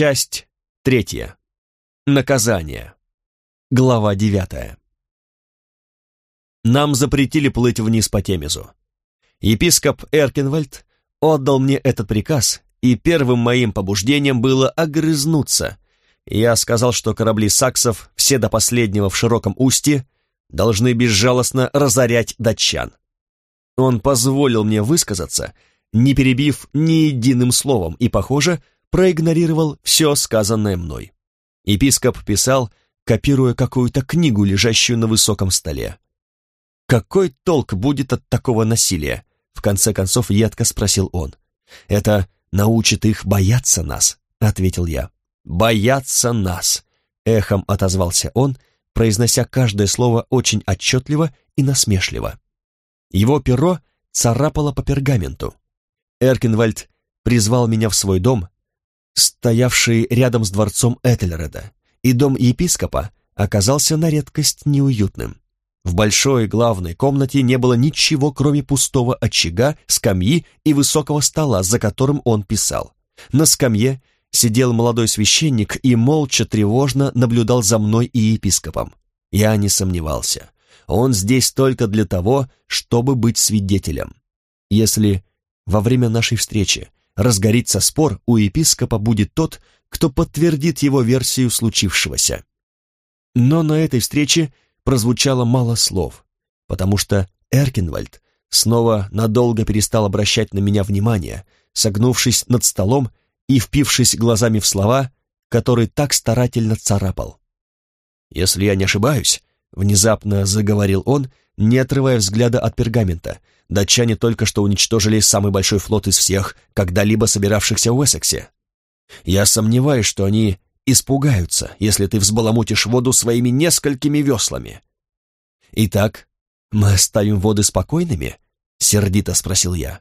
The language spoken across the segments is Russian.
Часть третья. Наказание. Глава девятая. Нам запретили плыть вниз по Темезу. Епископ Эркинвальд отдал мне этот приказ, и первым моим побуждением было огрызнуться. Я сказал, что корабли саксов, все до последнего в широком устье, должны безжалостно разорять датчан. Он позволил мне высказаться, не перебив ни единым словом, и, похоже, проигнорировал все сказанное мной. Епископ писал, копируя какую-то книгу, лежащую на высоком столе. «Какой толк будет от такого насилия?» В конце концов едко спросил он. «Это научит их бояться нас», — ответил я. «Бояться нас», — эхом отозвался он, произнося каждое слово очень отчетливо и насмешливо. Его перо царапало по пергаменту. Эркинвальд призвал меня в свой дом, стоявший рядом с дворцом Этельреда, и дом епископа оказался на редкость неуютным. В большой главной комнате не было ничего, кроме пустого очага, скамьи и высокого стола, за которым он писал. На скамье сидел молодой священник и молча тревожно наблюдал за мной и епископом. Я не сомневался. Он здесь только для того, чтобы быть свидетелем. Если во время нашей встречи разгорится спор, у епископа будет тот, кто подтвердит его версию случившегося. Но на этой встрече прозвучало мало слов, потому что Эркинвальд снова надолго перестал обращать на меня внимание, согнувшись над столом и впившись глазами в слова, которые так старательно царапал. «Если я не ошибаюсь», — внезапно заговорил он, не отрывая взгляда от пергамента, датчане только что уничтожили самый большой флот из всех, когда-либо собиравшихся в Уэссексе. Я сомневаюсь, что они испугаются, если ты взбаламутишь воду своими несколькими веслами. Итак, мы оставим воды спокойными? Сердито спросил я.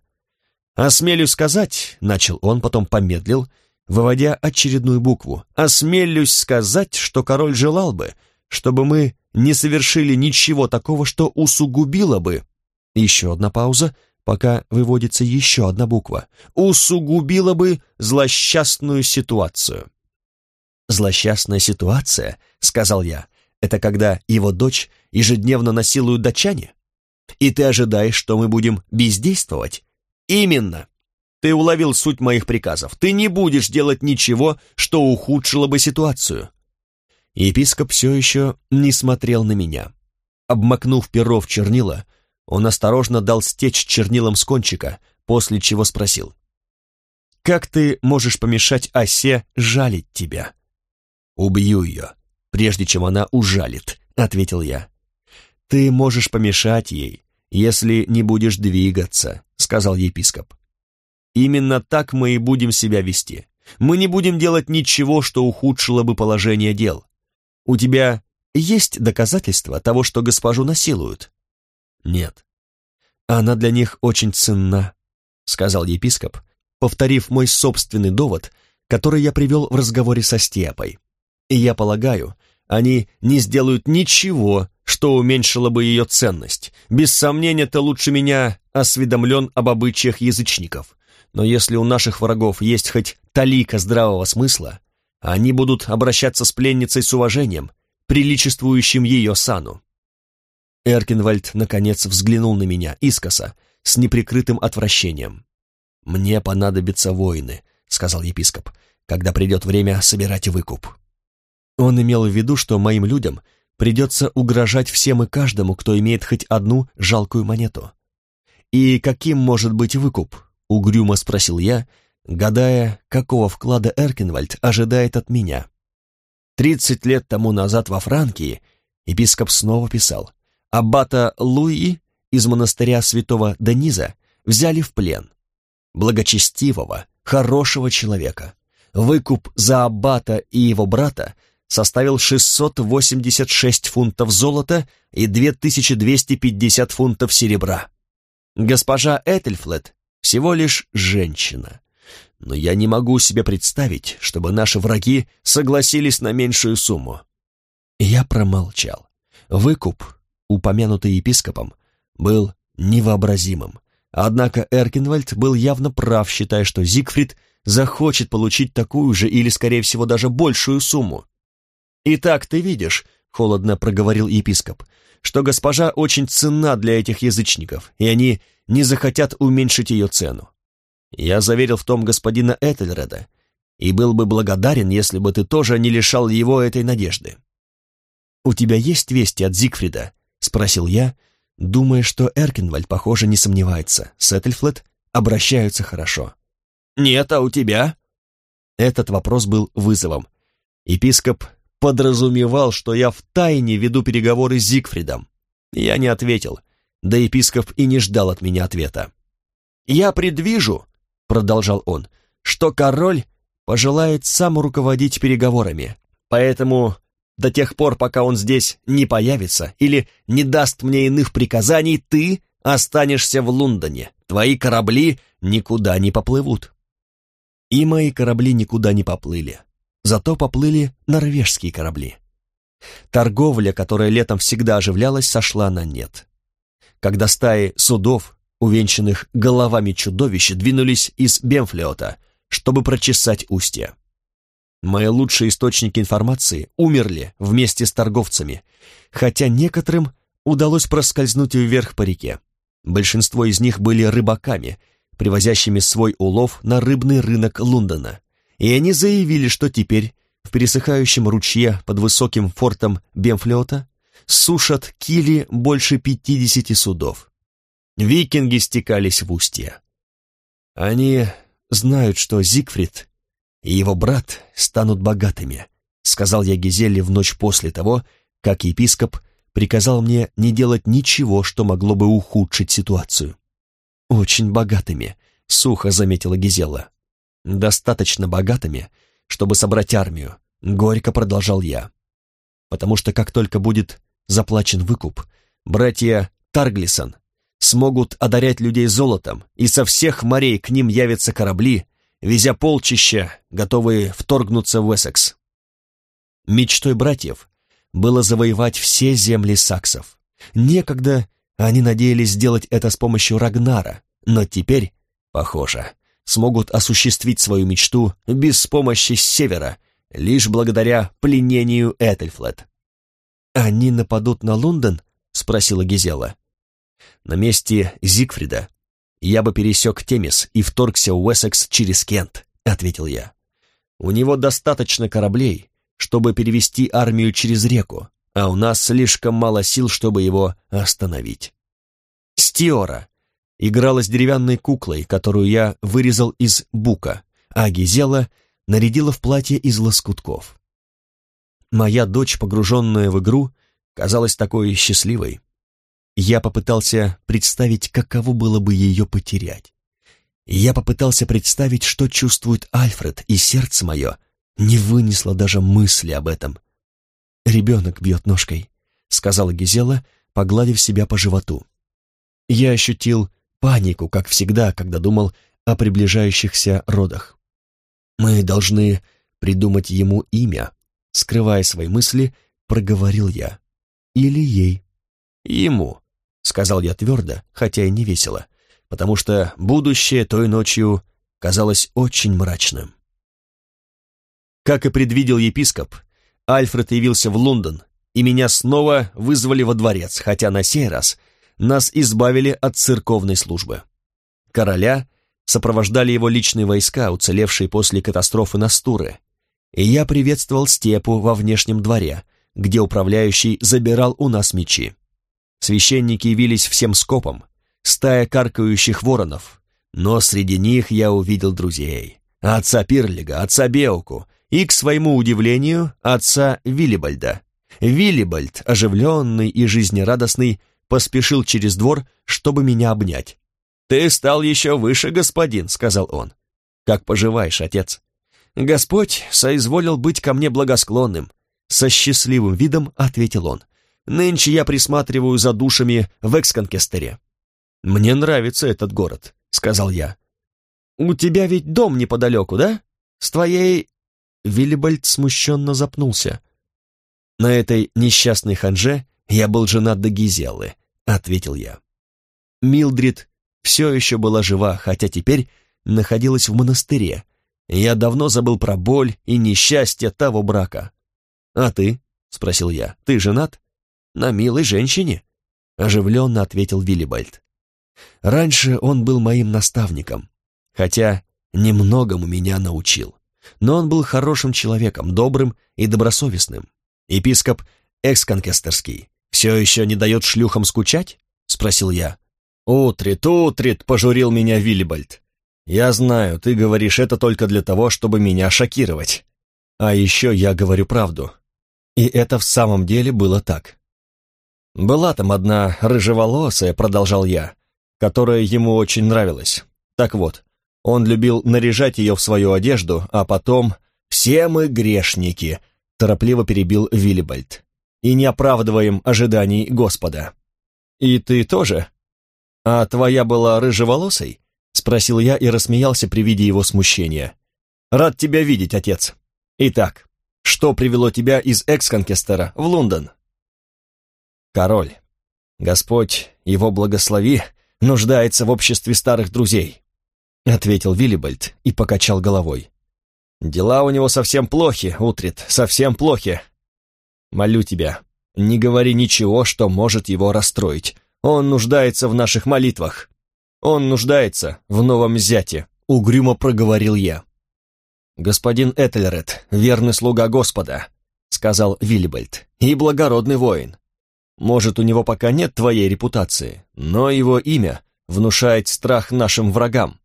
Осмелюсь сказать, начал он, потом помедлил, выводя очередную букву. Осмелюсь сказать, что король желал бы, чтобы мы не совершили ничего такого, что усугубило бы. Еще одна пауза, пока выводится еще одна буква. Усугубило бы злосчастную ситуацию. «Злосчастная ситуация», — сказал я, — «это когда его дочь ежедневно насилуют датчане? И ты ожидаешь, что мы будем бездействовать? Именно. Ты уловил суть моих приказов. Ты не будешь делать ничего, что ухудшило бы ситуацию. Епископ все еще не смотрел на меня. Обмакнув перо в чернила, он осторожно дал стечь чернилам с кончика, после чего спросил. «Как ты можешь помешать осе жалить тебя?» «Убью ее, прежде чем она ужалит», — ответил я. «Ты можешь помешать ей, если не будешь двигаться», — сказал епископ. «Именно так мы и будем себя вести. Мы не будем делать ничего, что ухудшило бы положение дел. У тебя есть доказательства того, что госпожу насилуют?» «Нет». «Она для них очень ценна», — сказал епископ, повторив мой собственный довод, который я привел в разговоре со Степой. «И я полагаю, они не сделают ничего, что уменьшило бы ее ценность. Без сомнения, ты лучше меня осведомлен об обычаях язычников. Но если у наших врагов есть хоть талика здравого смысла, они будут обращаться с пленницей с уважением, приличествующим ее сану. Эркинвальд, наконец, взглянул на меня искоса, с неприкрытым отвращением. «Мне понадобятся воины», — сказал епископ, «когда придет время собирать выкуп». Он имел в виду, что моим людям придется угрожать всем и каждому, кто имеет хоть одну жалкую монету. «И каким может быть выкуп?» — угрюмо спросил я, гадая, какого вклада Эркинвальд ожидает от меня. Тридцать лет тому назад во Франкии епископ снова писал, «Аббата Луи из монастыря святого Дениза взяли в плен. Благочестивого, хорошего человека. Выкуп за аббата и его брата составил 686 фунтов золота и 2250 фунтов серебра. Госпожа Этельфлет всего лишь женщина. Но я не могу себе представить, чтобы наши враги согласились на меньшую сумму. Я промолчал. Выкуп, упомянутый епископом, был невообразимым. Однако Эркинвальд был явно прав, считая, что Зигфрид захочет получить такую же или, скорее всего, даже большую сумму. «Итак, ты видишь», — холодно проговорил епископ, «что госпожа очень ценна для этих язычников, и они не захотят уменьшить ее цену. Я заверил в том господина Этельреда, и был бы благодарен, если бы ты тоже не лишал его этой надежды. «У тебя есть вести от Зигфрида?» — спросил я, думая, что Эркинвальд, похоже, не сомневается. С обращаются хорошо. «Нет, а у тебя?» Этот вопрос был вызовом. Епископ подразумевал, что я втайне веду переговоры с Зигфридом. Я не ответил, да епископ и не ждал от меня ответа. «Я предвижу», — продолжал он, — «что король пожелает сам руководить переговорами, поэтому до тех пор, пока он здесь не появится или не даст мне иных приказаний, ты останешься в Лондоне, твои корабли никуда не поплывут». И мои корабли никуда не поплыли, зато поплыли норвежские корабли. Торговля, которая летом всегда оживлялась, сошла на нет. Когда стаи судов, увенчанных головами чудовищ, двинулись из Бемфлеота, чтобы прочесать устье. Мои лучшие источники информации умерли вместе с торговцами, хотя некоторым удалось проскользнуть вверх по реке. Большинство из них были рыбаками, привозящими свой улов на рыбный рынок Лондона, и они заявили, что теперь в пересыхающем ручье под высоким фортом Бемфлеота сушат кили больше пятидесяти судов. Викинги стекались в устье. Они знают, что Зигфрид и его брат станут богатыми, сказал я Гизелле в ночь после того, как епископ приказал мне не делать ничего, что могло бы ухудшить ситуацию. «Очень богатыми», — сухо заметила Гизела. «Достаточно богатыми, чтобы собрать армию», — горько продолжал я. «Потому что как только будет заплачен выкуп, братья Тарглисон смогут одарять людей золотом, и со всех морей к ним явятся корабли, везя полчища, готовые вторгнуться в Эссекс. Мечтой братьев было завоевать все земли саксов. Некогда они надеялись сделать это с помощью Рагнара, но теперь, похоже, смогут осуществить свою мечту без помощи севера, лишь благодаря пленению Этельфлет. «Они нападут на Лондон?» — спросила Гизела. «На месте Зигфрида я бы пересек Темис и вторгся в Уэссекс через Кент», — ответил я. «У него достаточно кораблей, чтобы перевести армию через реку, а у нас слишком мало сил, чтобы его остановить». Стиора играла с деревянной куклой, которую я вырезал из бука, а Гизела нарядила в платье из лоскутков. Моя дочь, погруженная в игру, казалась такой счастливой. Я попытался представить, каково было бы ее потерять. Я попытался представить, что чувствует Альфред, и сердце мое не вынесло даже мысли об этом. «Ребенок бьет ножкой», — сказала Гизела, погладив себя по животу. Я ощутил панику, как всегда, когда думал о приближающихся родах. Мы должны придумать ему имя, скрывая свои мысли, проговорил я. Или ей. Ему, сказал я твердо, хотя и не весело, потому что будущее той ночью казалось очень мрачным. Как и предвидел епископ, Альфред явился в Лондон, и меня снова вызвали во дворец, хотя на сей раз нас избавили от церковной службы. Короля сопровождали его личные войска, уцелевшие после катастрофы на Стуры, и я приветствовал степу во внешнем дворе, где управляющий забирал у нас мечи. Священники явились всем скопом, стая каркающих воронов, но среди них я увидел друзей. Отца Пирлига, отца Беуку и, к своему удивлению, отца Виллибальда. Виллибальд, оживленный и жизнерадостный, поспешил через двор, чтобы меня обнять. «Ты стал еще выше, господин», — сказал он. «Как поживаешь, отец?» «Господь соизволил быть ко мне благосклонным», — со счастливым видом ответил он. «Нынче я присматриваю за душами в Эксконкестере». «Мне нравится этот город», — сказал я. «У тебя ведь дом неподалеку, да? С твоей...» Виллибальд смущенно запнулся. На этой несчастной ханже я был женат до Гизеллы, ответил я. Милдрид все еще была жива, хотя теперь находилась в монастыре, Я давно забыл про боль и несчастье того брака. «А ты?» — спросил я. «Ты женат?» «На милой женщине», — оживленно ответил Виллибальд. «Раньше он был моим наставником, хотя немногому меня научил. Но он был хорошим человеком, добрым и добросовестным. Епископ Эксконкестерский все еще не дает шлюхам скучать?» — спросил я. «Утрит, утрит!» — пожурил меня Виллибальд. «Я знаю, ты говоришь это только для того, чтобы меня шокировать. А еще я говорю правду. И это в самом деле было так. Была там одна рыжеволосая, продолжал я, которая ему очень нравилась. Так вот, он любил наряжать ее в свою одежду, а потом «Все мы грешники», — торопливо перебил Виллибальд. «И не оправдываем ожиданий Господа». «И ты тоже?» «А твоя была рыжеволосой?» — спросил я и рассмеялся при виде его смущения. «Рад тебя видеть, отец. Итак, что привело тебя из Эксконкестера в Лондон?» «Король, Господь, его благослови, нуждается в обществе старых друзей ответил Виллибальд и покачал головой. «Дела у него совсем плохи, Утрит, совсем плохи. Молю тебя, не говори ничего, что может его расстроить. Он нуждается в наших молитвах. Он нуждается в новом зяте», — угрюмо проговорил я. «Господин Этельред, верный слуга Господа», — сказал Виллибальд, — «и благородный воин. Может, у него пока нет твоей репутации, но его имя внушает страх нашим врагам.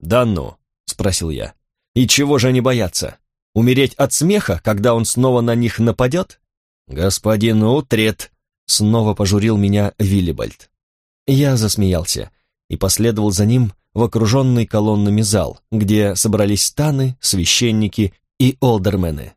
«Да ну?» — спросил я. «И чего же они боятся? Умереть от смеха, когда он снова на них нападет?» «Господин Утрет!» — снова пожурил меня Виллибальд. Я засмеялся и последовал за ним в окруженный колоннами зал, где собрались станы, священники и олдермены.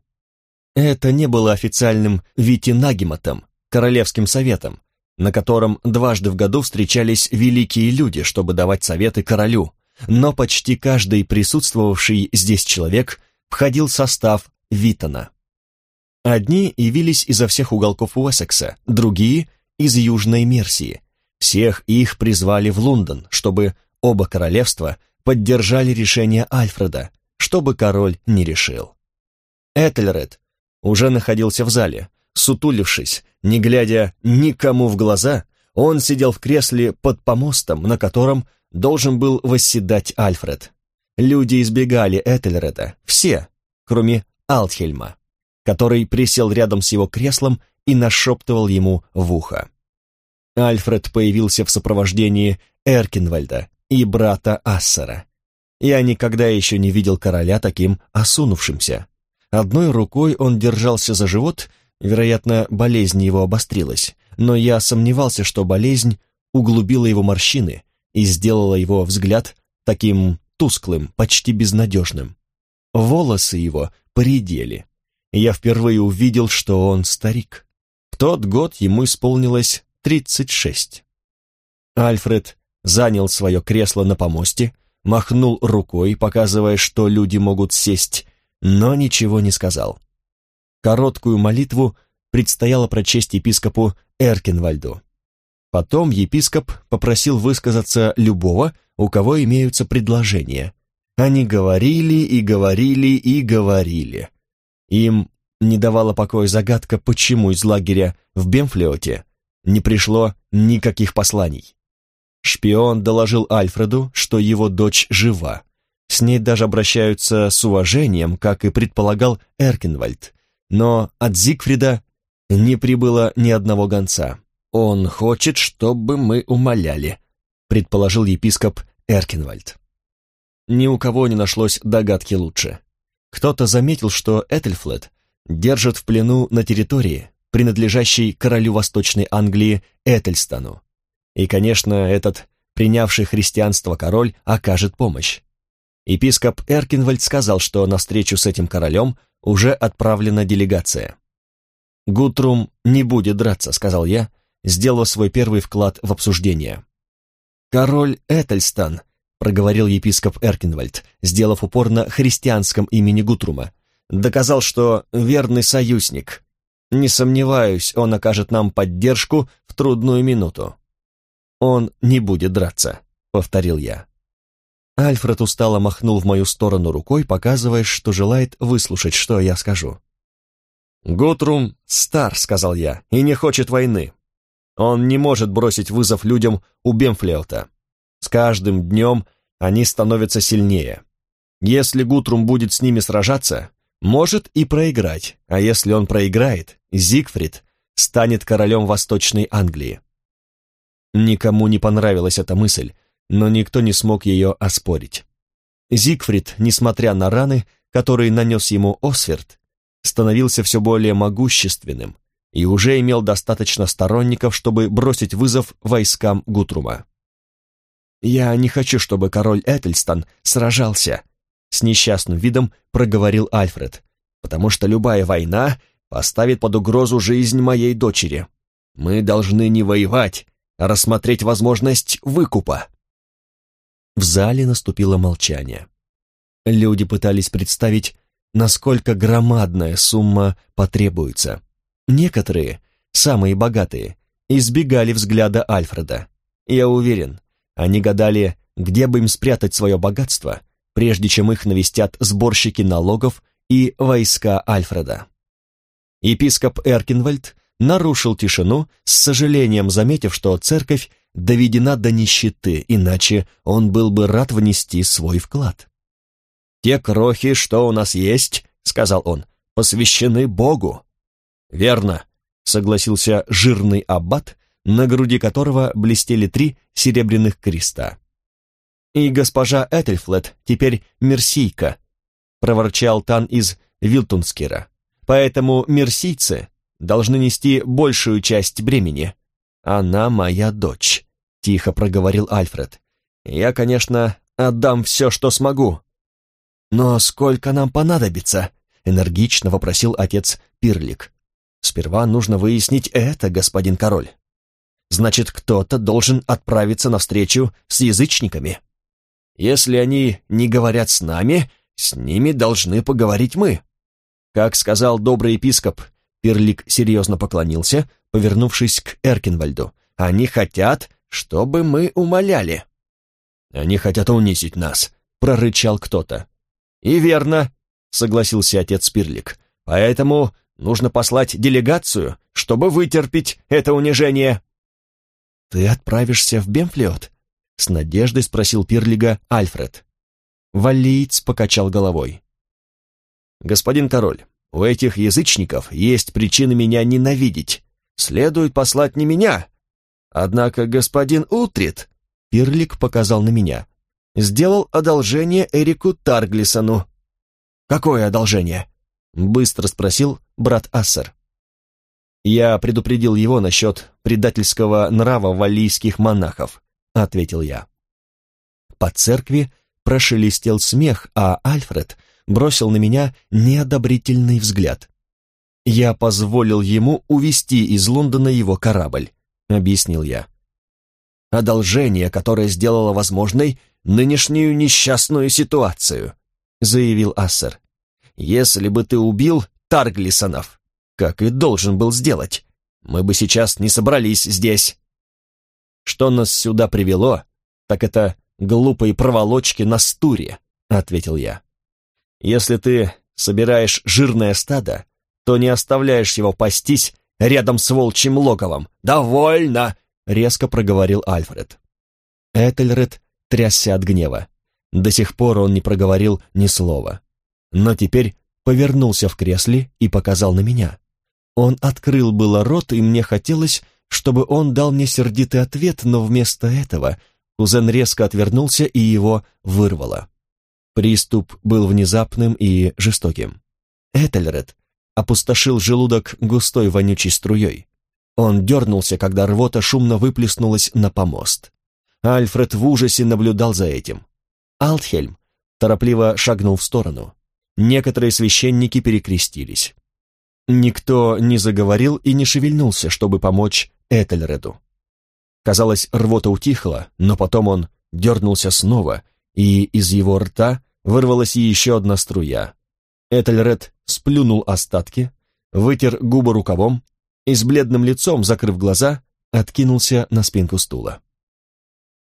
Это не было официальным витинагематом, королевским советом, на котором дважды в году встречались великие люди, чтобы давать советы королю, но почти каждый присутствовавший здесь человек входил в состав Витона. Одни явились изо всех уголков Уэссекса, другие — из Южной Мерсии. Всех их призвали в Лондон, чтобы оба королевства поддержали решение Альфреда, чтобы король не решил. Этельред уже находился в зале, сутулившись, не глядя никому в глаза, он сидел в кресле под помостом, на котором должен был восседать Альфред. Люди избегали Этельреда, все, кроме Алтхельма, который присел рядом с его креслом и нашептывал ему в ухо. Альфред появился в сопровождении Эркинвальда и брата Ассера. Я никогда еще не видел короля таким осунувшимся. Одной рукой он держался за живот, вероятно, болезнь его обострилась, но я сомневался, что болезнь углубила его морщины и сделала его взгляд таким тусклым, почти безнадежным. Волосы его поредели. Я впервые увидел, что он старик. В тот год ему исполнилось тридцать шесть. Альфред занял свое кресло на помосте, махнул рукой, показывая, что люди могут сесть, но ничего не сказал. Короткую молитву предстояло прочесть епископу Эркинвальду. Потом епископ попросил высказаться любого, у кого имеются предложения. Они говорили и говорили и говорили. Им не давала покоя загадка, почему из лагеря в Бемфлеоте не пришло никаких посланий. Шпион доложил Альфреду, что его дочь жива. С ней даже обращаются с уважением, как и предполагал Эркенвальд. Но от Зигфрида не прибыло ни одного гонца. «Он хочет, чтобы мы умоляли», — предположил епископ Эркинвальд. Ни у кого не нашлось догадки лучше. Кто-то заметил, что Этельфлет держат в плену на территории, принадлежащей королю Восточной Англии Этельстану. И, конечно, этот принявший христианство король окажет помощь. Епископ Эркинвальд сказал, что на встречу с этим королем уже отправлена делегация. «Гутрум не будет драться», — сказал я, сделав свой первый вклад в обсуждение. «Король Этельстан», — проговорил епископ Эркинвальд, сделав упор на христианском имени Гутрума, доказал, что верный союзник. Не сомневаюсь, он окажет нам поддержку в трудную минуту. «Он не будет драться», — повторил я. Альфред устало махнул в мою сторону рукой, показывая, что желает выслушать, что я скажу. «Гутрум стар», — сказал я, — «и не хочет войны. Он не может бросить вызов людям у Бемфлеута. С каждым днем они становятся сильнее. Если Гутрум будет с ними сражаться, может и проиграть, а если он проиграет, Зигфрид станет королем Восточной Англии. Никому не понравилась эта мысль, но никто не смог ее оспорить. Зигфрид, несмотря на раны, которые нанес ему Осверд, становился все более могущественным и уже имел достаточно сторонников, чтобы бросить вызов войскам Гутрума. «Я не хочу, чтобы король Этельстон сражался», с несчастным видом проговорил Альфред, потому что любая война поставит под угрозу жизнь моей дочери. Мы должны не воевать, а рассмотреть возможность выкупа. В зале наступило молчание. Люди пытались представить, насколько громадная сумма потребуется. Некоторые, самые богатые, избегали взгляда Альфреда. Я уверен, они гадали, где бы им спрятать свое богатство, прежде чем их навестят сборщики налогов и войска Альфреда. Епископ Эркинвальд нарушил тишину, с сожалением заметив, что церковь доведена до нищеты, иначе он был бы рад внести свой вклад. «Те крохи, что у нас есть, — сказал он, — посвящены Богу». «Верно», — согласился жирный аббат, на груди которого блестели три серебряных креста. «И госпожа Этельфлет теперь мерсийка», — проворчал Тан из Вилтунскира. «Поэтому мерсийцы должны нести большую часть бремени. Она моя дочь», — тихо проговорил Альфред. «Я, конечно, отдам все, что смогу». «Но сколько нам понадобится?» — энергично вопросил отец Пирлик. «Сперва нужно выяснить это, господин король. Значит, кто-то должен отправиться навстречу с язычниками». Если они не говорят с нами, с ними должны поговорить мы. Как сказал добрый епископ, Перлик серьезно поклонился, повернувшись к Эркинвальду. Они хотят, чтобы мы умоляли. Они хотят унизить нас, прорычал кто-то. И верно, согласился отец Пирлик. Поэтому нужно послать делегацию, чтобы вытерпеть это унижение. Ты отправишься в Бемфлиот? С надеждой спросил Пирлига Альфред. Валиец покачал головой. «Господин король, у этих язычников есть причины меня ненавидеть. Следует послать не меня. Однако господин Утрит, Пирлик показал на меня, сделал одолжение Эрику Тарглисону. «Какое одолжение?» — быстро спросил брат Ассер. Я предупредил его насчет предательского нрава валлийских монахов. — ответил я. По церкви прошелестел смех, а Альфред бросил на меня неодобрительный взгляд. «Я позволил ему увести из Лондона его корабль», — объяснил я. «Одолжение, которое сделало возможной нынешнюю несчастную ситуацию», — заявил Ассер. «Если бы ты убил Тарглисонов, как и должен был сделать, мы бы сейчас не собрались здесь». Что нас сюда привело, так это глупые проволочки на стуре, ответил я. Если ты собираешь жирное стадо, то не оставляешь его пастись рядом с волчьим логовом. Довольно, резко проговорил Альфред. Этельред трясся от гнева. До сих пор он не проговорил ни слова. Но теперь повернулся в кресле и показал на меня. Он открыл было рот, и мне хотелось, чтобы он дал мне сердитый ответ, но вместо этого кузен резко отвернулся и его вырвало. Приступ был внезапным и жестоким. Этельред опустошил желудок густой вонючей струей. Он дернулся, когда рвота шумно выплеснулась на помост. Альфред в ужасе наблюдал за этим. Алтхельм торопливо шагнул в сторону. Некоторые священники перекрестились. Никто не заговорил и не шевельнулся, чтобы помочь Этельреду. Казалось, рвота утихла, но потом он дернулся снова, и из его рта вырвалась еще одна струя. Этельред сплюнул остатки, вытер губы рукавом и с бледным лицом, закрыв глаза, откинулся на спинку стула.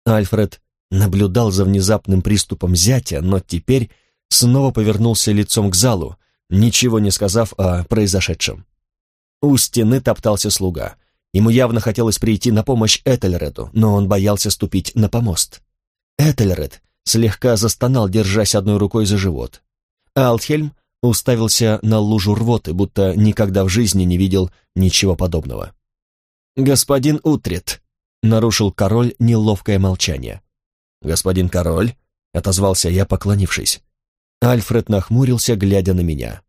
Альфред наблюдал за внезапным приступом зятя, но теперь снова повернулся лицом к залу, ничего не сказав о произошедшем. У стены топтался слуга. Ему явно хотелось прийти на помощь Этельреду, но он боялся ступить на помост. Этельред слегка застонал, держась одной рукой за живот. Алтхельм уставился на лужу рвоты, будто никогда в жизни не видел ничего подобного. «Господин Утрит», — нарушил король неловкое молчание. «Господин король», — отозвался я, поклонившись. Альфред нахмурился, глядя на меня.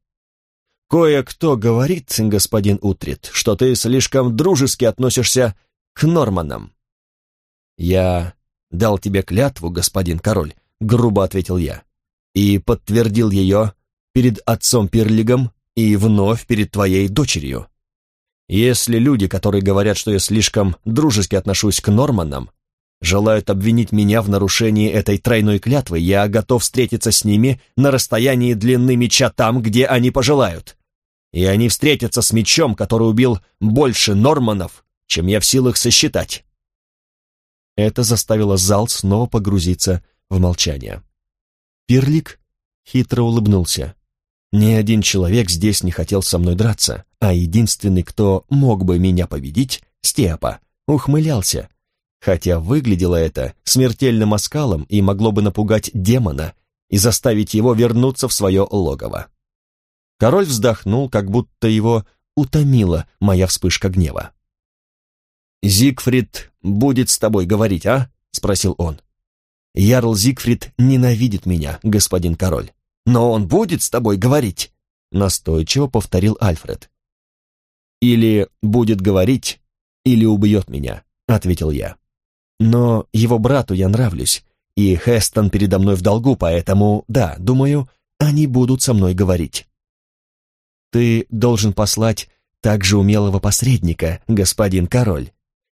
«Кое-кто говорит, господин Утрит, что ты слишком дружески относишься к Норманам». «Я дал тебе клятву, господин король», — грубо ответил я, «и подтвердил ее перед отцом Пирлигом и вновь перед твоей дочерью. Если люди, которые говорят, что я слишком дружески отношусь к Норманам, желают обвинить меня в нарушении этой тройной клятвы, я готов встретиться с ними на расстоянии длины меча там, где они пожелают. И они встретятся с мечом, который убил больше Норманов, чем я в силах сосчитать. Это заставило зал снова погрузиться в молчание. Пирлик хитро улыбнулся. Ни один человек здесь не хотел со мной драться, а единственный, кто мог бы меня победить, Степа, ухмылялся, хотя выглядело это смертельным оскалом и могло бы напугать демона и заставить его вернуться в свое логово. Король вздохнул, как будто его утомила моя вспышка гнева. «Зигфрид будет с тобой говорить, а?» — спросил он. «Ярл Зигфрид ненавидит меня, господин король. Но он будет с тобой говорить», — настойчиво повторил Альфред. «Или будет говорить, или убьет меня», — ответил я. «Но его брату я нравлюсь, и Хестон передо мной в долгу, поэтому, да, думаю, они будут со мной говорить». «Ты должен послать также умелого посредника, господин король»,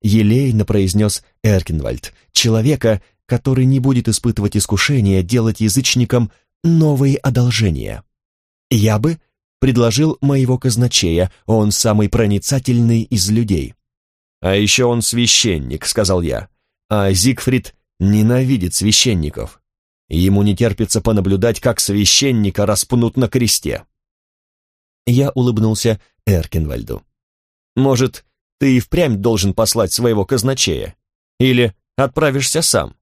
елейно произнес Эркинвальд, человека, который не будет испытывать искушения делать язычникам новые одолжения. Я бы предложил моего казначея, он самый проницательный из людей. А еще он священник, сказал я, а Зигфрид ненавидит священников. Ему не терпится понаблюдать, как священника распнут на кресте. Я улыбнулся Эркинвальду. Может, ты и впрямь должен послать своего казначея? Или отправишься сам?»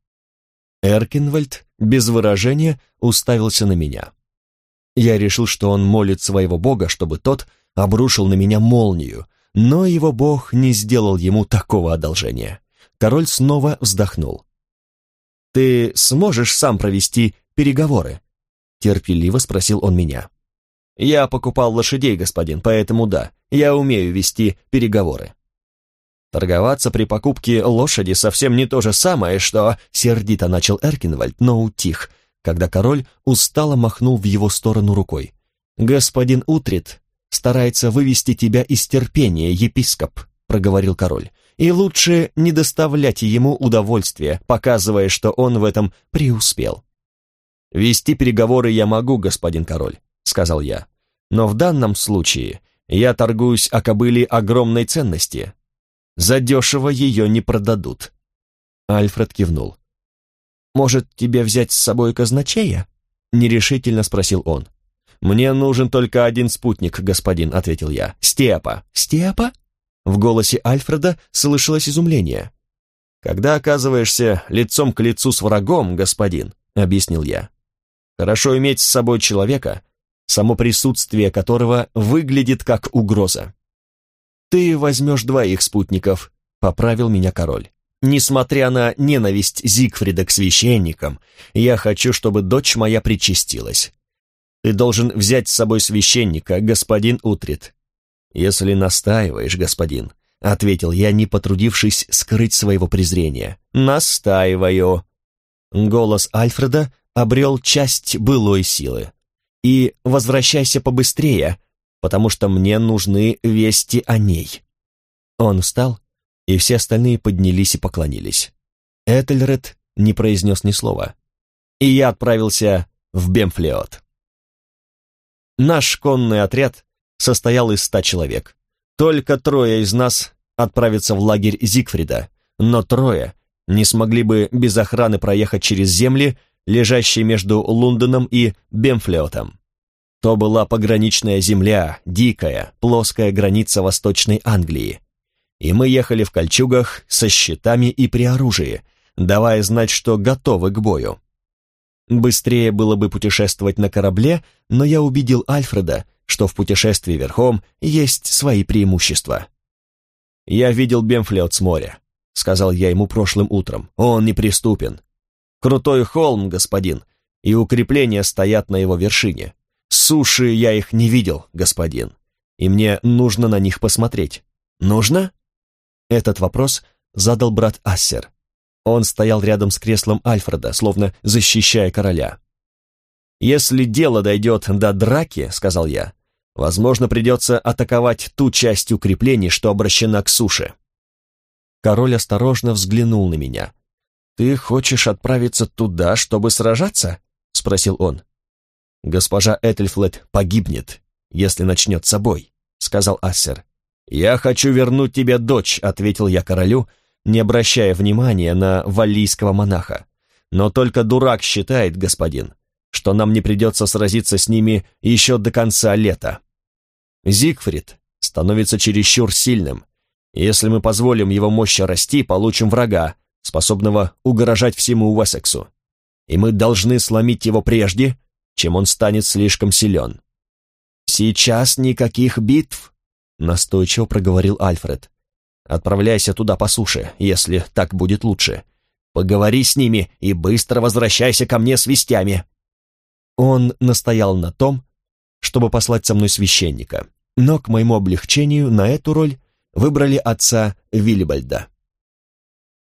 Эркинвальд без выражения уставился на меня. Я решил, что он молит своего бога, чтобы тот обрушил на меня молнию, но его бог не сделал ему такого одолжения. Король снова вздохнул. «Ты сможешь сам провести переговоры?» Терпеливо спросил он меня. «Я покупал лошадей, господин, поэтому да, я умею вести переговоры». Торговаться при покупке лошади совсем не то же самое, что сердито начал Эркинвальд, но утих, когда король устало махнул в его сторону рукой. «Господин Утрит старается вывести тебя из терпения, епископ», — проговорил король, «и лучше не доставлять ему удовольствия, показывая, что он в этом преуспел». «Вести переговоры я могу, господин король», — сказал я, «но в данном случае я торгуюсь о кобыле огромной ценности, Задешево ее не продадут. Альфред кивнул. «Может, тебе взять с собой казначея?» Нерешительно спросил он. «Мне нужен только один спутник, господин», — ответил я. «Степа». «Степа?» В голосе Альфреда слышалось изумление. «Когда оказываешься лицом к лицу с врагом, господин», — объяснил я. «Хорошо иметь с собой человека, само присутствие которого выглядит как угроза. «Ты возьмешь двоих спутников», — поправил меня король. «Несмотря на ненависть Зигфрида к священникам, я хочу, чтобы дочь моя причастилась. Ты должен взять с собой священника, господин Утрит». «Если настаиваешь, господин», — ответил я, не потрудившись скрыть своего презрения. «Настаиваю». Голос Альфреда обрел часть былой силы. «И возвращайся побыстрее», потому что мне нужны вести о ней». Он встал, и все остальные поднялись и поклонились. Этельред не произнес ни слова, и я отправился в Бемфлеот. Наш конный отряд состоял из ста человек. Только трое из нас отправятся в лагерь Зигфрида, но трое не смогли бы без охраны проехать через земли, лежащие между Лондоном и Бемфлеотом. То была пограничная земля, дикая, плоская граница Восточной Англии. И мы ехали в кольчугах со щитами и при оружии, давая знать, что готовы к бою. Быстрее было бы путешествовать на корабле, но я убедил Альфреда, что в путешествии верхом есть свои преимущества. «Я видел Бемфлеот с моря», — сказал я ему прошлым утром. «Он неприступен. Крутой холм, господин, и укрепления стоят на его вершине. Суши я их не видел, господин, и мне нужно на них посмотреть. Нужно?» Этот вопрос задал брат Ассер. Он стоял рядом с креслом Альфреда, словно защищая короля. «Если дело дойдет до драки, — сказал я, — возможно, придется атаковать ту часть укреплений, что обращена к суше». Король осторожно взглянул на меня. «Ты хочешь отправиться туда, чтобы сражаться?» — спросил он. «Госпожа Этельфлет погибнет, если начнет собой», — сказал Ассер. «Я хочу вернуть тебе дочь», — ответил я королю, не обращая внимания на валлийского монаха. «Но только дурак считает, господин, что нам не придется сразиться с ними еще до конца лета. Зигфрид становится чересчур сильным. Если мы позволим его мощи расти, получим врага, способного угрожать всему Уэссексу. И мы должны сломить его прежде, чем он станет слишком силен. «Сейчас никаких битв», — настойчиво проговорил Альфред. Отправляйся туда по суше, если так будет лучше. Поговори с ними и быстро возвращайся ко мне с вестями». Он настоял на том, чтобы послать со мной священника, но к моему облегчению на эту роль выбрали отца Виллибальда.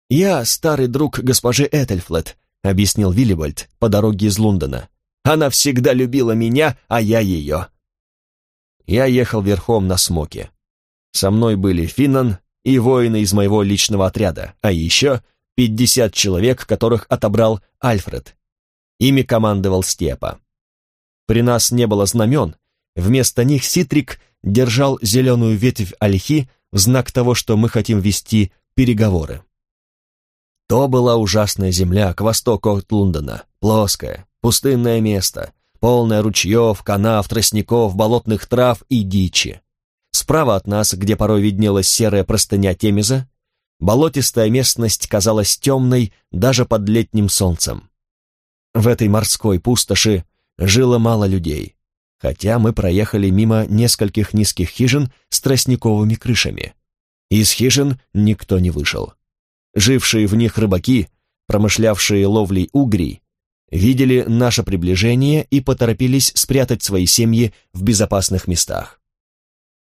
«Я старый друг госпожи Этельфлет», — объяснил Виллибальд по дороге из Лондона. «Она всегда любила меня, а я ее». Я ехал верхом на смоке. Со мной были Финнан, и воины из моего личного отряда, а еще 50 человек, которых отобрал Альфред. Ими командовал Степа. При нас не было знамен, вместо них Ситрик держал зеленую ветвь ольхи в знак того, что мы хотим вести переговоры. То была ужасная земля к востоку от Лондона, плоское, пустынное место, полное ручьев, канав, тростников, болотных трав и дичи. Справа от нас, где порой виднелась серая простыня Темеза, болотистая местность казалась темной даже под летним солнцем. В этой морской пустоши жило мало людей, хотя мы проехали мимо нескольких низких хижин с тростниковыми крышами. Из хижин никто не вышел. Жившие в них рыбаки, промышлявшие ловлей угрей, видели наше приближение и поторопились спрятать свои семьи в безопасных местах.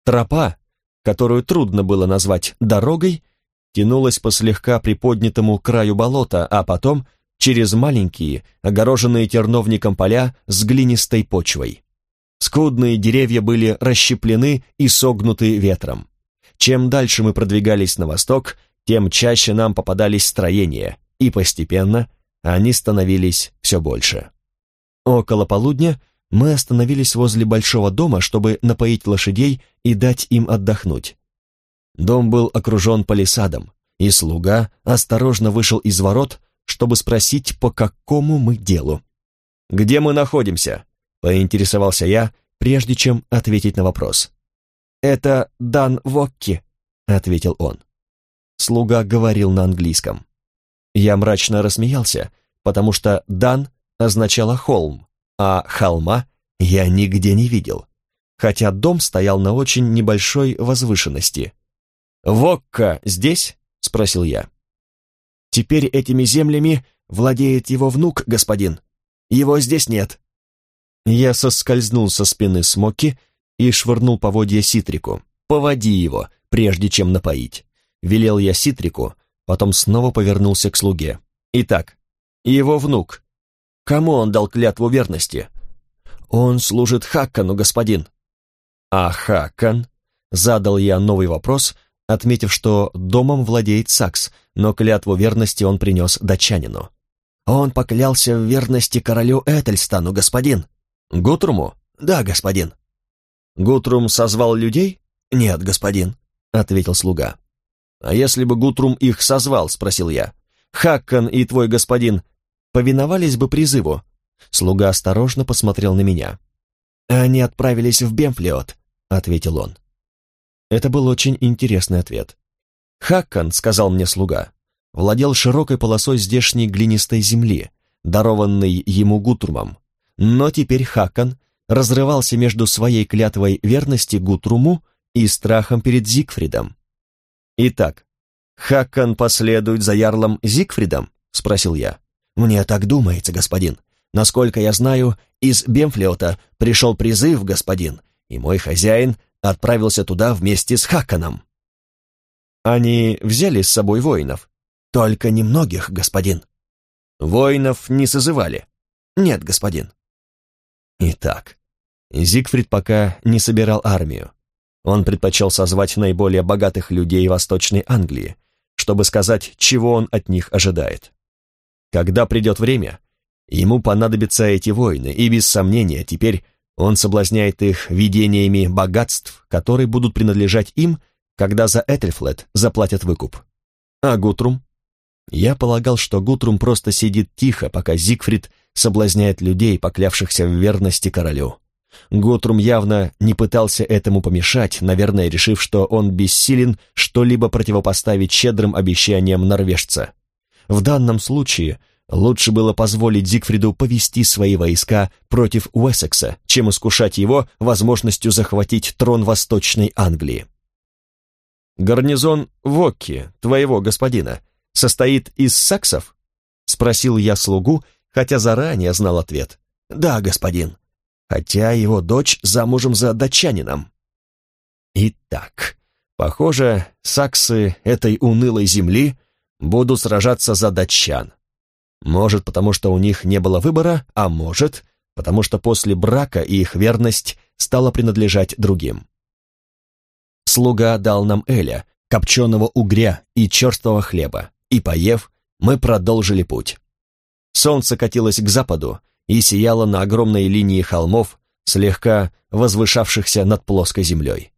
Тропа, которую трудно было назвать дорогой, тянулась по слегка приподнятому краю болота, а потом через маленькие, огороженные терновником поля с глинистой почвой. Скудные деревья были расщеплены и согнуты ветром. Чем дальше мы продвигались на восток, тем чаще нам попадались строения, и постепенно они становились все больше. Около полудня мы остановились возле большого дома, чтобы напоить лошадей и дать им отдохнуть. Дом был окружен палисадом, и слуга осторожно вышел из ворот, чтобы спросить, по какому мы делу. «Где мы находимся?» — поинтересовался я, прежде чем ответить на вопрос. «Это Дан Вокки», — ответил он. Слуга говорил на английском. Я мрачно рассмеялся, потому что «Дан» означало «холм», а холма я нигде не видел, хотя дом стоял на очень небольшой возвышенности. «Вокка здесь?» — спросил я. «Теперь этими землями владеет его внук, господин. Его здесь нет». Я соскользнул со спины Смоки и швырнул поводья Ситрику. «Поводи его, прежде чем напоить». Велел я Ситрику, потом снова повернулся к слуге. «Итак, его внук. Кому он дал клятву верности?» «Он служит Хаккану, господин». «А Хаккан?» — задал я новый вопрос, отметив, что домом владеет Сакс, но клятву верности он принес датчанину. «Он поклялся в верности королю Этельстану, господин». «Гутруму?» «Да, господин». «Гутрум созвал людей?» «Нет, господин», — ответил слуга. «А если бы Гутрум их созвал?» — спросил я. Хаккан и твой господин повиновались бы призыву?» Слуга осторожно посмотрел на меня. «Они отправились в Бемфлиот», — ответил он. Это был очень интересный ответ. «Хаккан», — сказал мне слуга, — владел широкой полосой здешней глинистой земли, дарованной ему Гутрумом. Но теперь Хаккан разрывался между своей клятвой верности Гутруму и страхом перед Зигфридом. «Итак, Хаккан последует за ярлом Зигфридом?» — спросил я. «Мне так думается, господин. Насколько я знаю, из Бемфлеота пришел призыв, господин, и мой хозяин отправился туда вместе с Хаканом. Они взяли с собой воинов? Только немногих, господин. Воинов не созывали? Нет, господин. Итак, Зигфрид пока не собирал армию. Он предпочел созвать наиболее богатых людей Восточной Англии, чтобы сказать, чего он от них ожидает. Когда придет время, ему понадобятся эти воины, и без сомнения теперь он соблазняет их видениями богатств, которые будут принадлежать им, когда за Этельфлет заплатят выкуп. А Гутрум? Я полагал, что Гутрум просто сидит тихо, пока Зигфрид соблазняет людей, поклявшихся в верности королю. Гутрум явно не пытался этому помешать, наверное, решив, что он бессилен что-либо противопоставить щедрым обещаниям норвежца. В данном случае лучше было позволить Зигфриду повести свои войска против Уэссекса, чем искушать его возможностью захватить трон Восточной Англии. «Гарнизон Вокки, твоего господина, состоит из саксов?» — спросил я слугу, хотя заранее знал ответ. «Да, господин, хотя его дочь замужем за датчанином». Итак, похоже, саксы этой унылой земли будут сражаться за датчан. Может, потому что у них не было выбора, а может, потому что после брака их верность стала принадлежать другим. Слуга дал нам Эля, копченого угря и черствого хлеба, и, поев, мы продолжили путь. Солнце катилось к западу и сияло на огромной линии холмов, слегка возвышавшихся над плоской землей.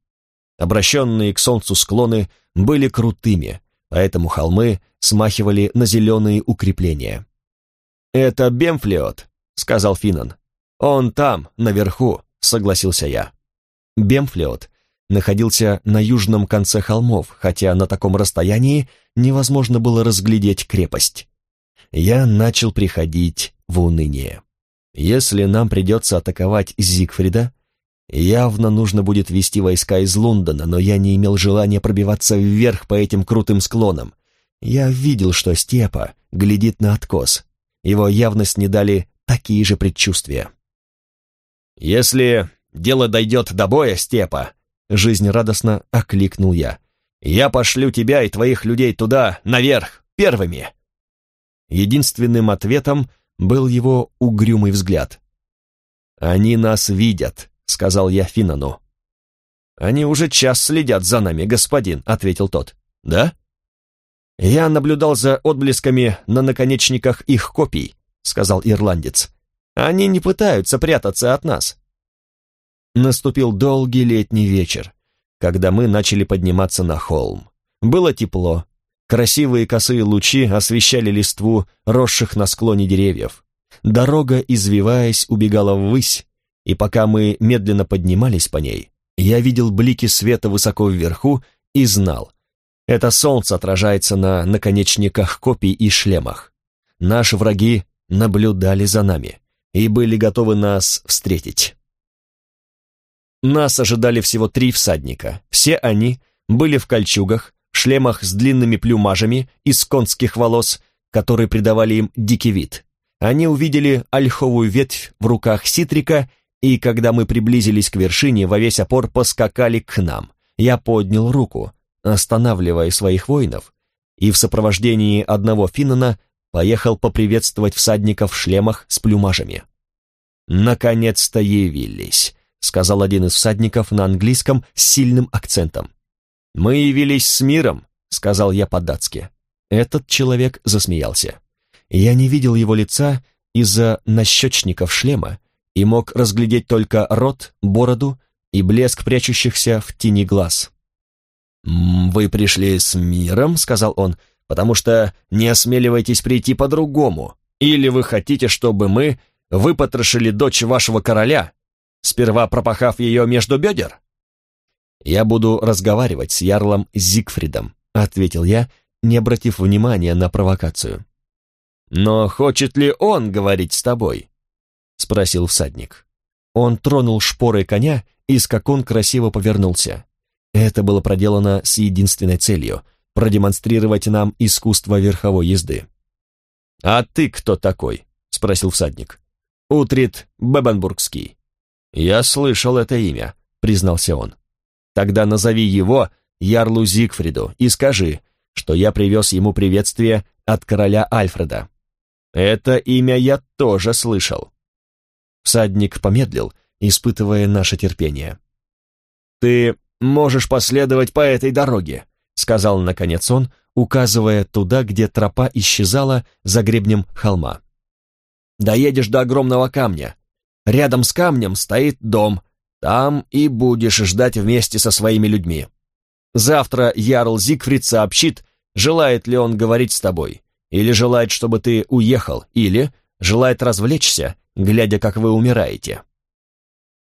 Обращенные к солнцу склоны были крутыми, поэтому холмы смахивали на зеленые укрепления. «Это Бемфлиот», — сказал Финан. «Он там, наверху», — согласился я. Бемфлиот находился на южном конце холмов, хотя на таком расстоянии невозможно было разглядеть крепость. Я начал приходить в уныние. Если нам придется атаковать Зигфрида, явно нужно будет вести войска из Лондона, но я не имел желания пробиваться вверх по этим крутым склонам. Я видел, что степа глядит на откос, его явно снедали такие же предчувствия. «Если дело дойдет до боя, Степа», — жизнерадостно окликнул я, «я пошлю тебя и твоих людей туда, наверх, первыми». Единственным ответом был его угрюмый взгляд. «Они нас видят», — сказал я Финану. «Они уже час следят за нами, господин», — ответил тот. «Да?» «Я наблюдал за отблесками на наконечниках их копий», — сказал ирландец. «Они не пытаются прятаться от нас». Наступил долгий летний вечер, когда мы начали подниматься на холм. Было тепло. Красивые косые лучи освещали листву, росших на склоне деревьев. Дорога, извиваясь, убегала ввысь, и пока мы медленно поднимались по ней, я видел блики света высоко вверху и знал, это солнце отражается на наконечниках копий и шлемах. Наши враги наблюдали за нами и были готовы нас встретить. Нас ожидали всего три всадника. Все они были в кольчугах, шлемах с длинными плюмажами из конских волос, которые придавали им дикий вид. Они увидели ольховую ветвь в руках Ситрика, и когда мы приблизились к вершине, во весь опор поскакали к нам. Я поднял руку, останавливая своих воинов, и в сопровождении одного финнана поехал поприветствовать всадников в шлемах с плюмажами. «Наконец-то явились», — сказал один из всадников на английском с сильным акцентом. «Мы явились с миром», — сказал я по-датски. Этот человек засмеялся. Я не видел его лица из-за нащечников шлема и мог разглядеть только рот, бороду и блеск прячущихся в тени глаз. «Вы пришли с миром», — сказал он, потому что не осмеливайтесь прийти по-другому, или вы хотите, чтобы мы выпотрошили дочь вашего короля, сперва пропахав ее между бедер?» «Я буду разговаривать с ярлом Зигфридом», — ответил я, не обратив внимания на провокацию. «Но хочет ли он говорить с тобой?» — спросил всадник. Он тронул шпорой коня, и скакун красиво повернулся. Это было проделано с единственной целью — продемонстрировать нам искусство верховой езды. «А ты кто такой?» — спросил всадник. «Утрит Бебенбургский». «Я слышал это имя», — признался он. «Тогда назови его Ярлу Зигфриду и скажи, что я привез ему приветствие от короля Альфреда. Это имя я тоже слышал». Всадник помедлил, испытывая наше терпение. «Ты можешь последовать по этой дороге», — сказал наконец он, указывая туда, где тропа исчезала за гребнем холма. «Доедешь до огромного камня. Рядом с камнем стоит дом. Там и будешь ждать вместе со своими людьми. Завтра Ярл Зигфрид сообщит, желает ли он говорить с тобой, или желает, чтобы ты уехал, или желает развлечься, глядя, как вы умираете.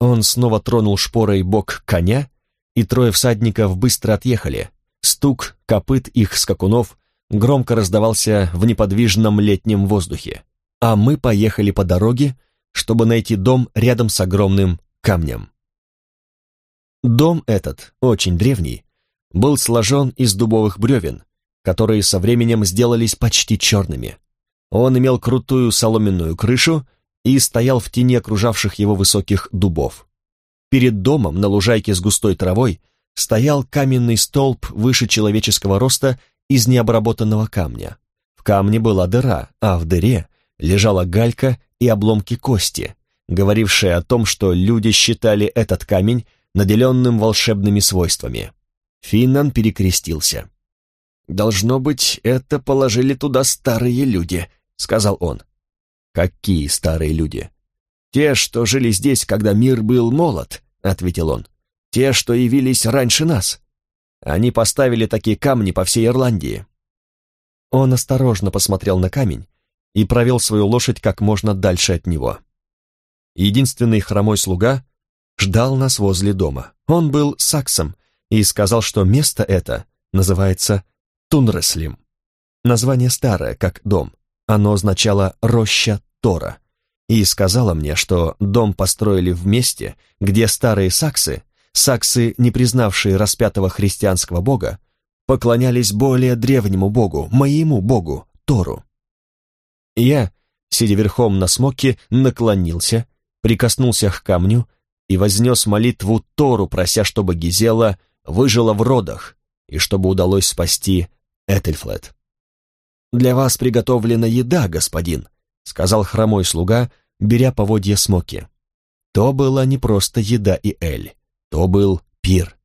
Он снова тронул шпорой бок коня, и трое всадников быстро отъехали. Стук копыт их скакунов громко раздавался в неподвижном летнем воздухе, а мы поехали по дороге, чтобы найти дом рядом с огромным камнем. Дом этот, очень древний, был сложен из дубовых бревен, которые со временем сделались почти черными. Он имел крутую соломенную крышу и стоял в тени окружавших его высоких дубов. Перед домом на лужайке с густой травой стоял каменный столб выше человеческого роста из необработанного камня. В камне была дыра, а в дыре лежала галька и обломки кости, говорившие о том, что люди считали этот камень наделенным волшебными свойствами. Финнан перекрестился. «Должно быть, это положили туда старые люди», — сказал он. «Какие старые люди?» «Те, что жили здесь, когда мир был молод», — ответил он. «Те, что явились раньше нас. Они поставили такие камни по всей Ирландии». Он осторожно посмотрел на камень и провел свою лошадь как можно дальше от него. Единственный хромой слуга ждал нас возле дома. Он был саксом и сказал, что место это называется Тунреслим. Название старое, как дом. Оно означало «роща Тора». И сказала мне, что дом построили в месте, где старые саксы, саксы, не признавшие распятого христианского бога, поклонялись более древнему богу, моему богу, Тору. Я, сидя верхом на смоке, наклонился, прикоснулся к камню и вознес молитву Тору, прося, чтобы Гизела выжила в родах и чтобы удалось спасти Этельфлет. «Для вас приготовлена еда, господин», — сказал хромой слуга, беря поводья Смоки. То была не просто еда и эль, то был пир.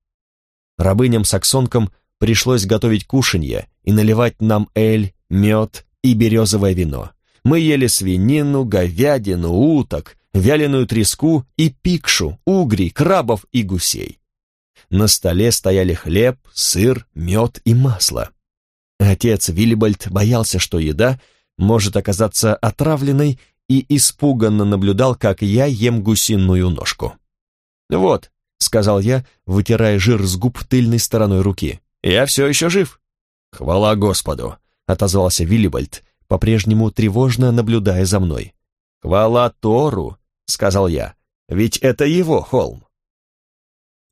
Рабыням-саксонкам пришлось готовить кушанье и наливать нам эль, мед и березовое вино. Мы ели свинину, говядину, уток, вяленую треску и пикшу, угри, крабов и гусей. На столе стояли хлеб, сыр, мед и масло. Отец Виллибальд боялся, что еда может оказаться отравленной и испуганно наблюдал, как я ем гусиную ножку. «Вот», — сказал я, вытирая жир с губ тыльной стороной руки, — «я все еще жив». «Хвала Господу», — отозвался Виллибальд, по-прежнему тревожно наблюдая за мной. «Хвала Тору», — сказал я, — «ведь это его холм».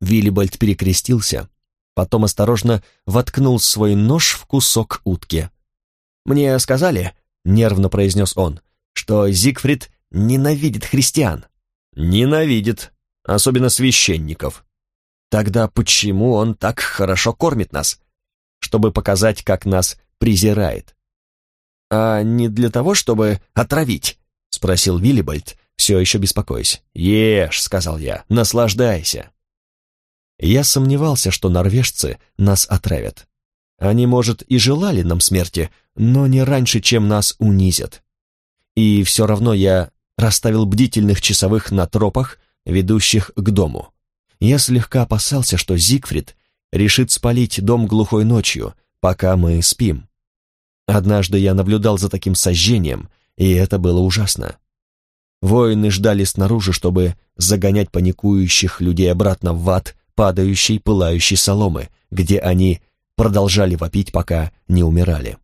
Виллибальд перекрестился, потом осторожно воткнул свой нож в кусок утки. «Мне сказали», — нервно произнес он, «что Зигфрид ненавидит христиан». «Ненавидит, особенно священников». «Тогда почему он так хорошо кормит нас?» «Чтобы показать, как нас презирает». «А не для того, чтобы отравить?» — спросил Виллибальд, все еще беспокоясь. «Ешь», — сказал я, — «наслаждайся». Я сомневался, что норвежцы нас отравят. Они, может, и желали нам смерти, но не раньше, чем нас унизят. И все равно я расставил бдительных часовых на тропах, ведущих к дому. Я слегка опасался, что Зигфрид решит спалить дом глухой ночью, пока мы спим. Однажды я наблюдал за таким сожжением, и это было ужасно. Воины ждали снаружи, чтобы загонять паникующих людей обратно в ад падающей, пылающей соломы, где они продолжали вопить, пока не умирали.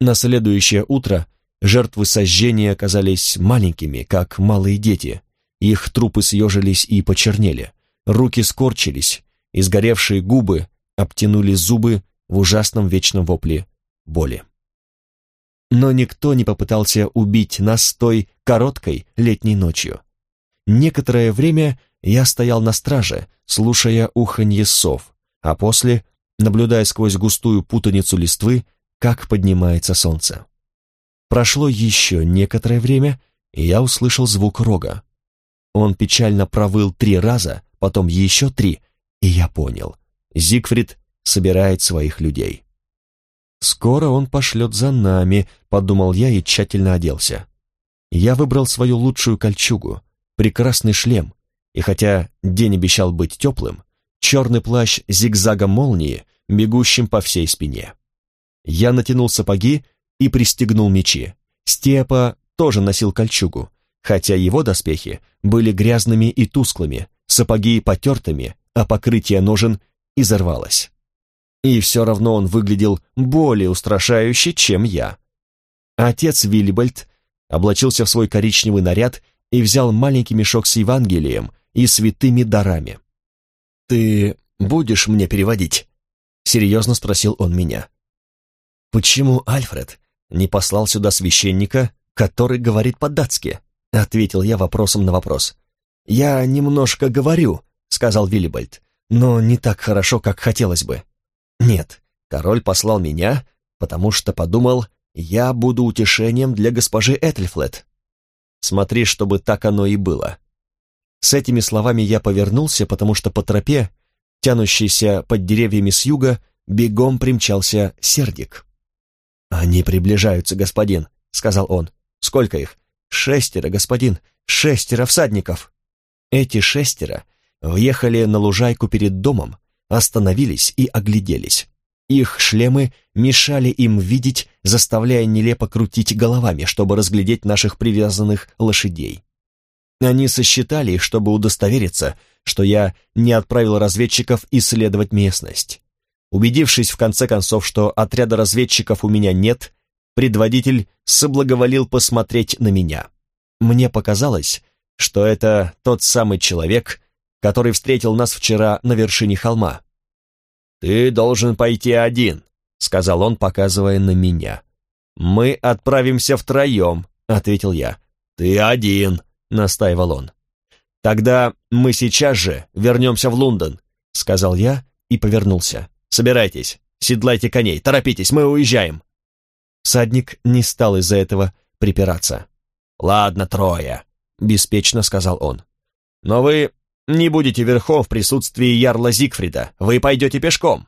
На следующее утро жертвы сожжения оказались маленькими, как малые дети. Их трупы съежились и почернели, руки скорчились, изгоревшие губы обтянули зубы в ужасном вечном вопле боли. Но никто не попытался убить нас той короткой летней ночью. Некоторое время я стоял на страже, слушая уханье сов, а после, наблюдая сквозь густую путаницу листвы, как поднимается солнце. Прошло еще некоторое время, и я услышал звук рога. Он печально провыл три раза, потом еще три, и я понял. Зигфрид собирает своих людей. «Скоро он пошлет за нами», — подумал я и тщательно оделся. Я выбрал свою лучшую кольчугу, прекрасный шлем, и хотя день обещал быть теплым, черный плащ зигзагом молнии, бегущим по всей спине. Я натянул сапоги и пристегнул мечи. Степа тоже носил кольчугу, хотя его доспехи были грязными и тусклыми, сапоги потертыми, а покрытие ножен изорвалось. И все равно он выглядел более устрашающе, чем я. Отец Виллибальд облачился в свой коричневый наряд и взял маленький мешок с Евангелием и святыми дарами. «Ты будешь мне переводить?» — серьезно спросил он меня. «Почему Альфред не послал сюда священника, который говорит по-датски?» — ответил я вопросом на вопрос. «Я немножко говорю», — сказал Виллибальд, «но не так хорошо, как хотелось бы». «Нет, король послал меня, потому что подумал, я буду утешением для госпожи Этельфлет. Смотри, чтобы так оно и было». С этими словами я повернулся, потому что по тропе, тянущейся под деревьями с юга, бегом примчался сердик. «Они приближаются, господин», — сказал он. «Сколько их?» «Шестеро, господин, шестеро всадников». Эти шестеро въехали на лужайку перед домом, остановились и огляделись. Их шлемы мешали им видеть, заставляя нелепо крутить головами, чтобы разглядеть наших привязанных лошадей. Они сосчитали чтобы удостовериться, что я не отправил разведчиков исследовать местность. Убедившись в конце концов, что отряда разведчиков у меня нет, предводитель соблаговолил посмотреть на меня. Мне показалось, что это тот самый человек, который встретил нас вчера на вершине холма. «Ты должен пойти один», — сказал он, показывая на меня. «Мы отправимся втроем», — ответил я. «Ты один», — настаивал он. «Тогда мы сейчас же вернемся в Лондон», — сказал я и повернулся. «Собирайтесь, седлайте коней, торопитесь, мы уезжаем». Садник не стал из-за этого припираться. «Ладно, трое», — беспечно сказал он. «Но вы не будете верхом в присутствии ярла Зигфрида, вы пойдете пешком».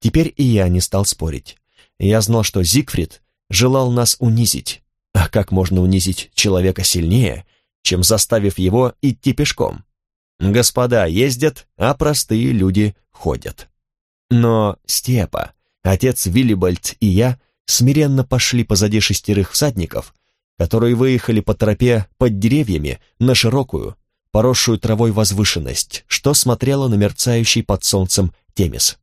Теперь и я не стал спорить. Я знал, что Зигфрид желал нас унизить. А как можно унизить человека сильнее, чем заставив его идти пешком? Господа ездят, а простые люди ходят. Но Степа, отец Виллибальд и я смиренно пошли позади шестерых всадников, которые выехали по тропе под деревьями на широкую, поросшую травой возвышенность, что смотрела на мерцающий под солнцем Темис.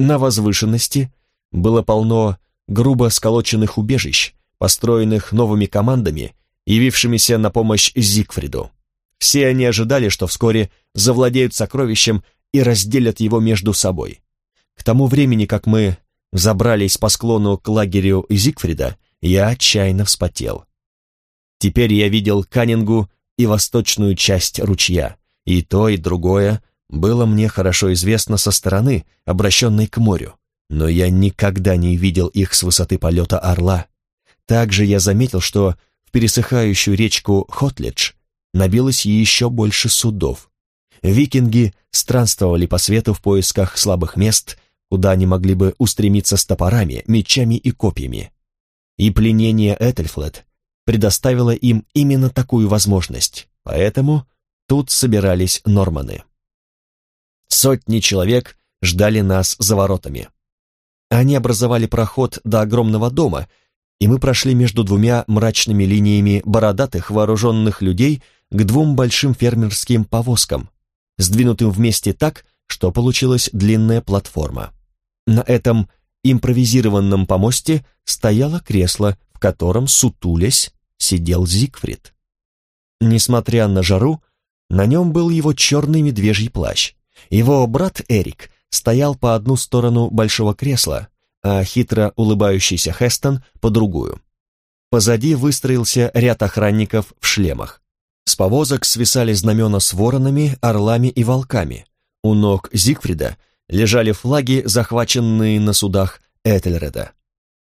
На возвышенности было полно грубо сколоченных убежищ, построенных новыми командами, явившимися на помощь Зигфриду. Все они ожидали, что вскоре завладеют сокровищем и разделят его между собой. К тому времени, как мы забрались по склону к лагерю Зигфрида, я отчаянно вспотел. Теперь я видел Каннингу и восточную часть ручья, и то, и другое было мне хорошо известно со стороны, обращенной к морю, но я никогда не видел их с высоты полета орла. Также я заметил, что в пересыхающую речку Хотледж набилось еще больше судов. Викинги странствовали по свету в поисках слабых мест, куда они могли бы устремиться с топорами, мечами и копьями. И пленение Этельфлет предоставило им именно такую возможность, поэтому тут собирались норманы. Сотни человек ждали нас за воротами. Они образовали проход до огромного дома, и мы прошли между двумя мрачными линиями бородатых вооруженных людей к двум большим фермерским повозкам, сдвинутым вместе так, что получилась длинная платформа. На этом импровизированном помосте стояло кресло, котором, сутулясь, сидел Зигфрид. Несмотря на жару, на нем был его черный медвежий плащ. Его брат Эрик стоял по одну сторону большого кресла, а хитро улыбающийся Хестон по другую. Позади выстроился ряд охранников в шлемах. С повозок свисали знамена с воронами, орлами и волками. У ног Зигфрида лежали флаги, захваченные на судах Этельреда.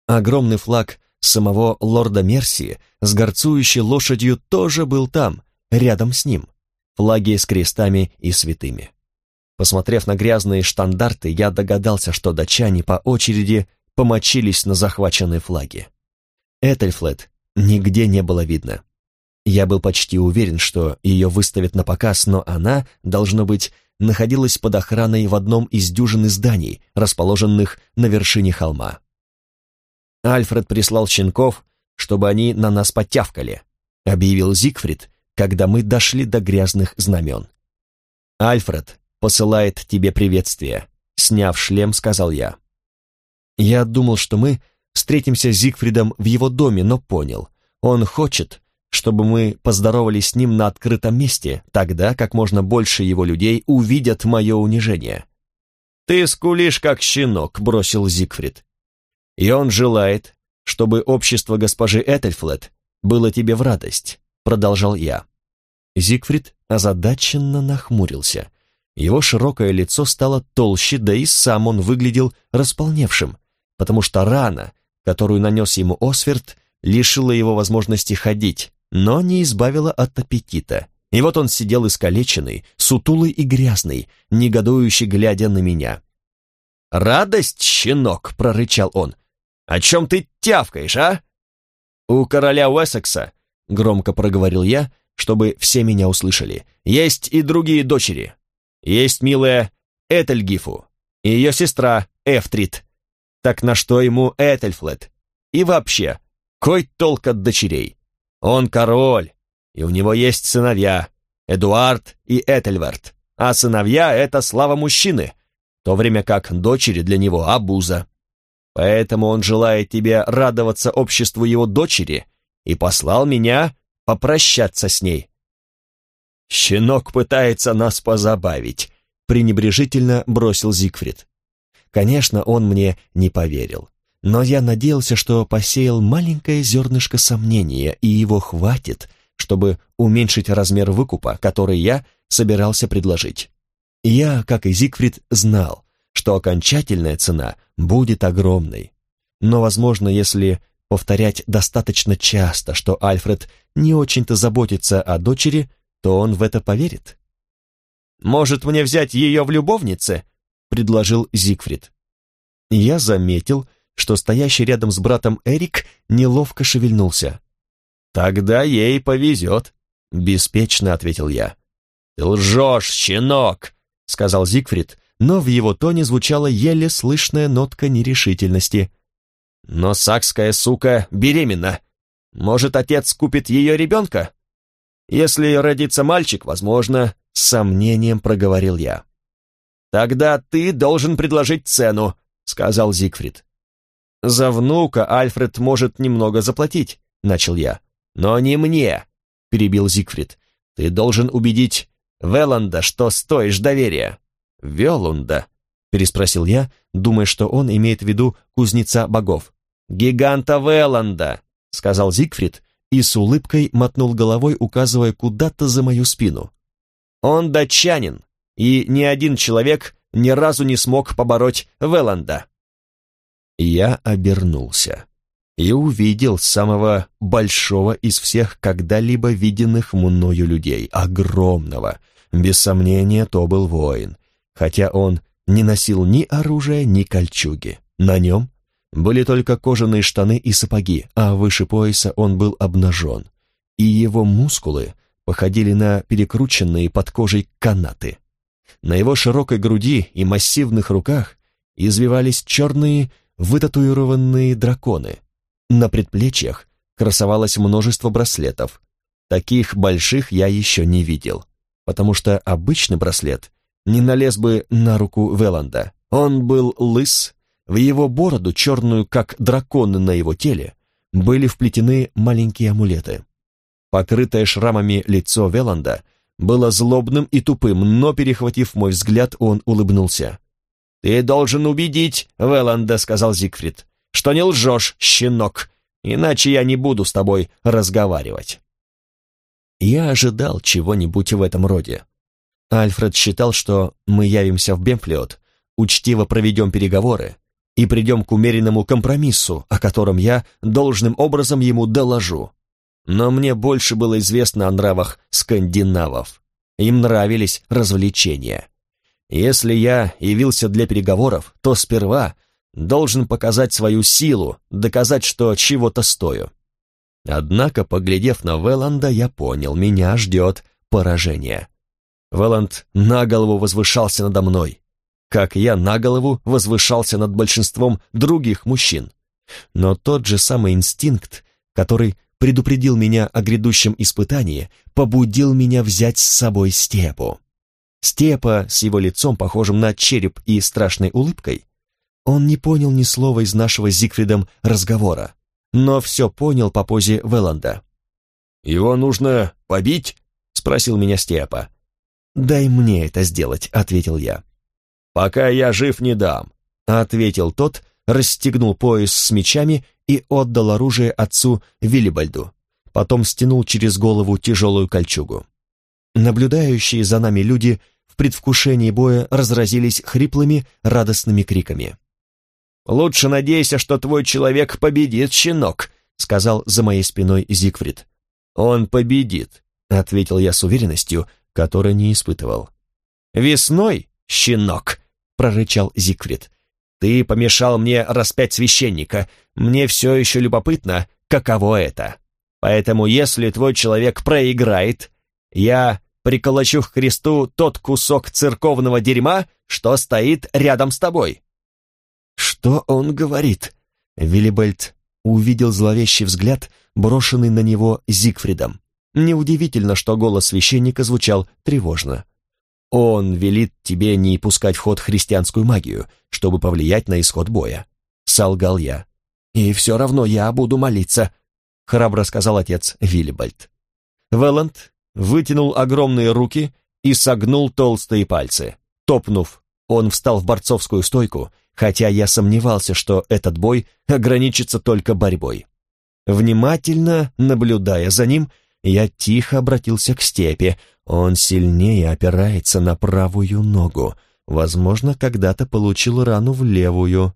Огромный флаг самого лорда Мерсии с горцующей лошадью тоже был там, рядом с ним. Флаги с крестами и святыми. Посмотрев на грязные штандарты, я догадался, что датчане по очереди помочились на захваченные флаги. Этельфлет нигде не было видно. Я был почти уверен, что ее выставят на показ, но она, должно быть, находилась под охраной в одном из дюжин зданий, расположенных на вершине холма. Альфред прислал щенков, чтобы они на нас подтявкали, объявил Зигфрид, когда мы дошли до грязных знамен. «Альфред посылает тебе приветствие», — сняв шлем, сказал я. Я думал, что мы встретимся с Зигфридом в его доме, но понял, он хочет, чтобы мы поздоровались с ним на открытом месте, тогда как можно больше его людей увидят мое унижение. «Ты скулишь, как щенок», — бросил Зигфрид. «И он желает, чтобы общество госпожи Этельфлет было тебе в радость», — продолжал я. Зигфрид озадаченно нахмурился. Его широкое лицо стало толще, да и сам он выглядел располневшим, потому что рана, которую нанес ему Осверт, лишила его возможности ходить, но не избавила от аппетита. И вот он сидел искалеченный, сутулый и грязный, негодующий, глядя на меня. «Радость, щенок!» — прорычал он. «О чем ты тявкаешь, а?» «У короля Уэссекса», — громко проговорил я, чтобы все меня услышали, — «есть и другие дочери. Есть милая Этельгифу и ее сестра Эфтрит. Так на что ему Этельфлет? И вообще, кой толк от дочерей? Он король, и у него есть сыновья, Эдуард и Этельверт, а сыновья — это слава мужчины, в то время как дочери для него — обуза. Поэтому он желает тебе радоваться обществу его дочери и послал меня попрощаться с ней. «Щенок пытается нас позабавить», — пренебрежительно бросил Зигфрид. Конечно, он мне не поверил но я надеялся, что посеял маленькое зернышко сомнения, и его хватит, чтобы уменьшить размер выкупа, который я собирался предложить. Я, как и Зигфрид, знал, что окончательная цена будет огромной. Но, возможно, если повторять достаточно часто, что Альфред не очень-то заботится о дочери, то он в это поверит. «Может, мне взять ее в любовнице?» — предложил Зигфрид. Я заметил, что стоящий рядом с братом Эрик неловко шевельнулся. «Тогда ей повезет», — беспечно ответил я. «Ты лжешь, щенок!» — сказал Зигфрид, но в его тоне звучала еле слышная нотка нерешительности. «Но сакская сука беременна. Может, отец купит ее ребенка? Если родится мальчик, возможно, с сомнением проговорил я. «Тогда ты должен предложить цену», — сказал Зигфрид. «За внука Альфред может немного заплатить», — начал я. «Но не мне», — перебил Зигфрид. «Ты должен убедить Веланда, что стоишь доверия». «Велунда», — переспросил я, думая, что он имеет в виду кузнеца богов. «Гиганта Веланда», — сказал Зигфрид и с улыбкой мотнул головой, указывая куда-то за мою спину. «Он датчанин, и ни один человек ни разу не смог побороть Веланда». Я обернулся и увидел самого большого из всех когда-либо виденных мною людей, огромного. Без сомнения, то был воин, хотя он не носил ни оружия, ни кольчуги. На нем были только кожаные штаны и сапоги, а выше пояса он был обнажен, и его мускулы походили на перекрученные под кожей канаты. На его широкой груди и массивных руках извивались черные вытатуированные драконы. На предплечьях красовалось множество браслетов. Таких больших я еще не видел, потому что обычный браслет не налез бы на руку Веланда. Он был лыс, в его бороду, черную как драконы на его теле, были вплетены маленькие амулеты. Покрытое шрамами лицо Веланда было злобным и тупым, но, перехватив мой взгляд, он улыбнулся. «Ты должен убедить Веланда», — сказал Зигфрид, — «что не лжешь, щенок, иначе я не буду с тобой разговаривать». Я ожидал чего-нибудь в этом роде. Альфред считал, что мы явимся в Бемфлиот, учтиво проведем переговоры и придем к умеренному компромиссу, о котором я должным образом ему доложу. Но мне больше было известно о нравах скандинавов. Им нравились развлечения. Если я явился для переговоров, то сперва должен показать свою силу, доказать, что чего-то стою. Однако, поглядев на Веланда, я понял, меня ждет поражение. Веланд на голову возвышался надо мной, как я на голову возвышался над большинством других мужчин. Но тот же самый инстинкт, который предупредил меня о грядущем испытании, побудил меня взять с собой Степу. Степа с его лицом, похожим на череп и страшной улыбкой, он не понял ни слова из нашего с Зигфридом разговора, но все понял по позе Веланда. «Его нужно побить?» — спросил меня Степа. «Дай мне это сделать», — ответил я. «Пока я жив, не дам», — ответил тот, расстегнул пояс с мечами и отдал оружие отцу Виллибальду. Потом стянул через голову тяжелую кольчугу. Наблюдающие за нами люди в предвкушении боя разразились хриплыми, радостными криками. «Лучше надейся, что твой человек победит, щенок», — сказал за моей спиной Зигфрид. «Он победит», — ответил я с уверенностью, которой не испытывал. «Весной, щенок», — прорычал Зигфрид. «Ты помешал мне распять священника. Мне все еще любопытно, каково это. Поэтому если твой человек проиграет, я приколочу к кресту тот кусок церковного дерьма, что стоит рядом с тобой». «Что он говорит?» Виллибельд увидел зловещий взгляд, брошенный на него Зигфридом. Неудивительно, что голос священника звучал тревожно. «Он велит тебе не пускать в ход христианскую магию, чтобы повлиять на исход боя», — солгал я. «И все равно я буду молиться», — храбро сказал отец Виллибальд. Велланд вытянул огромные руки и согнул толстые пальцы. Топнув, он встал в борцовскую стойку, хотя я сомневался, что этот бой ограничится только борьбой. Внимательно наблюдая за ним, я тихо обратился к степи. Он сильнее опирается на правую ногу. Возможно, когда-то получил рану в левую.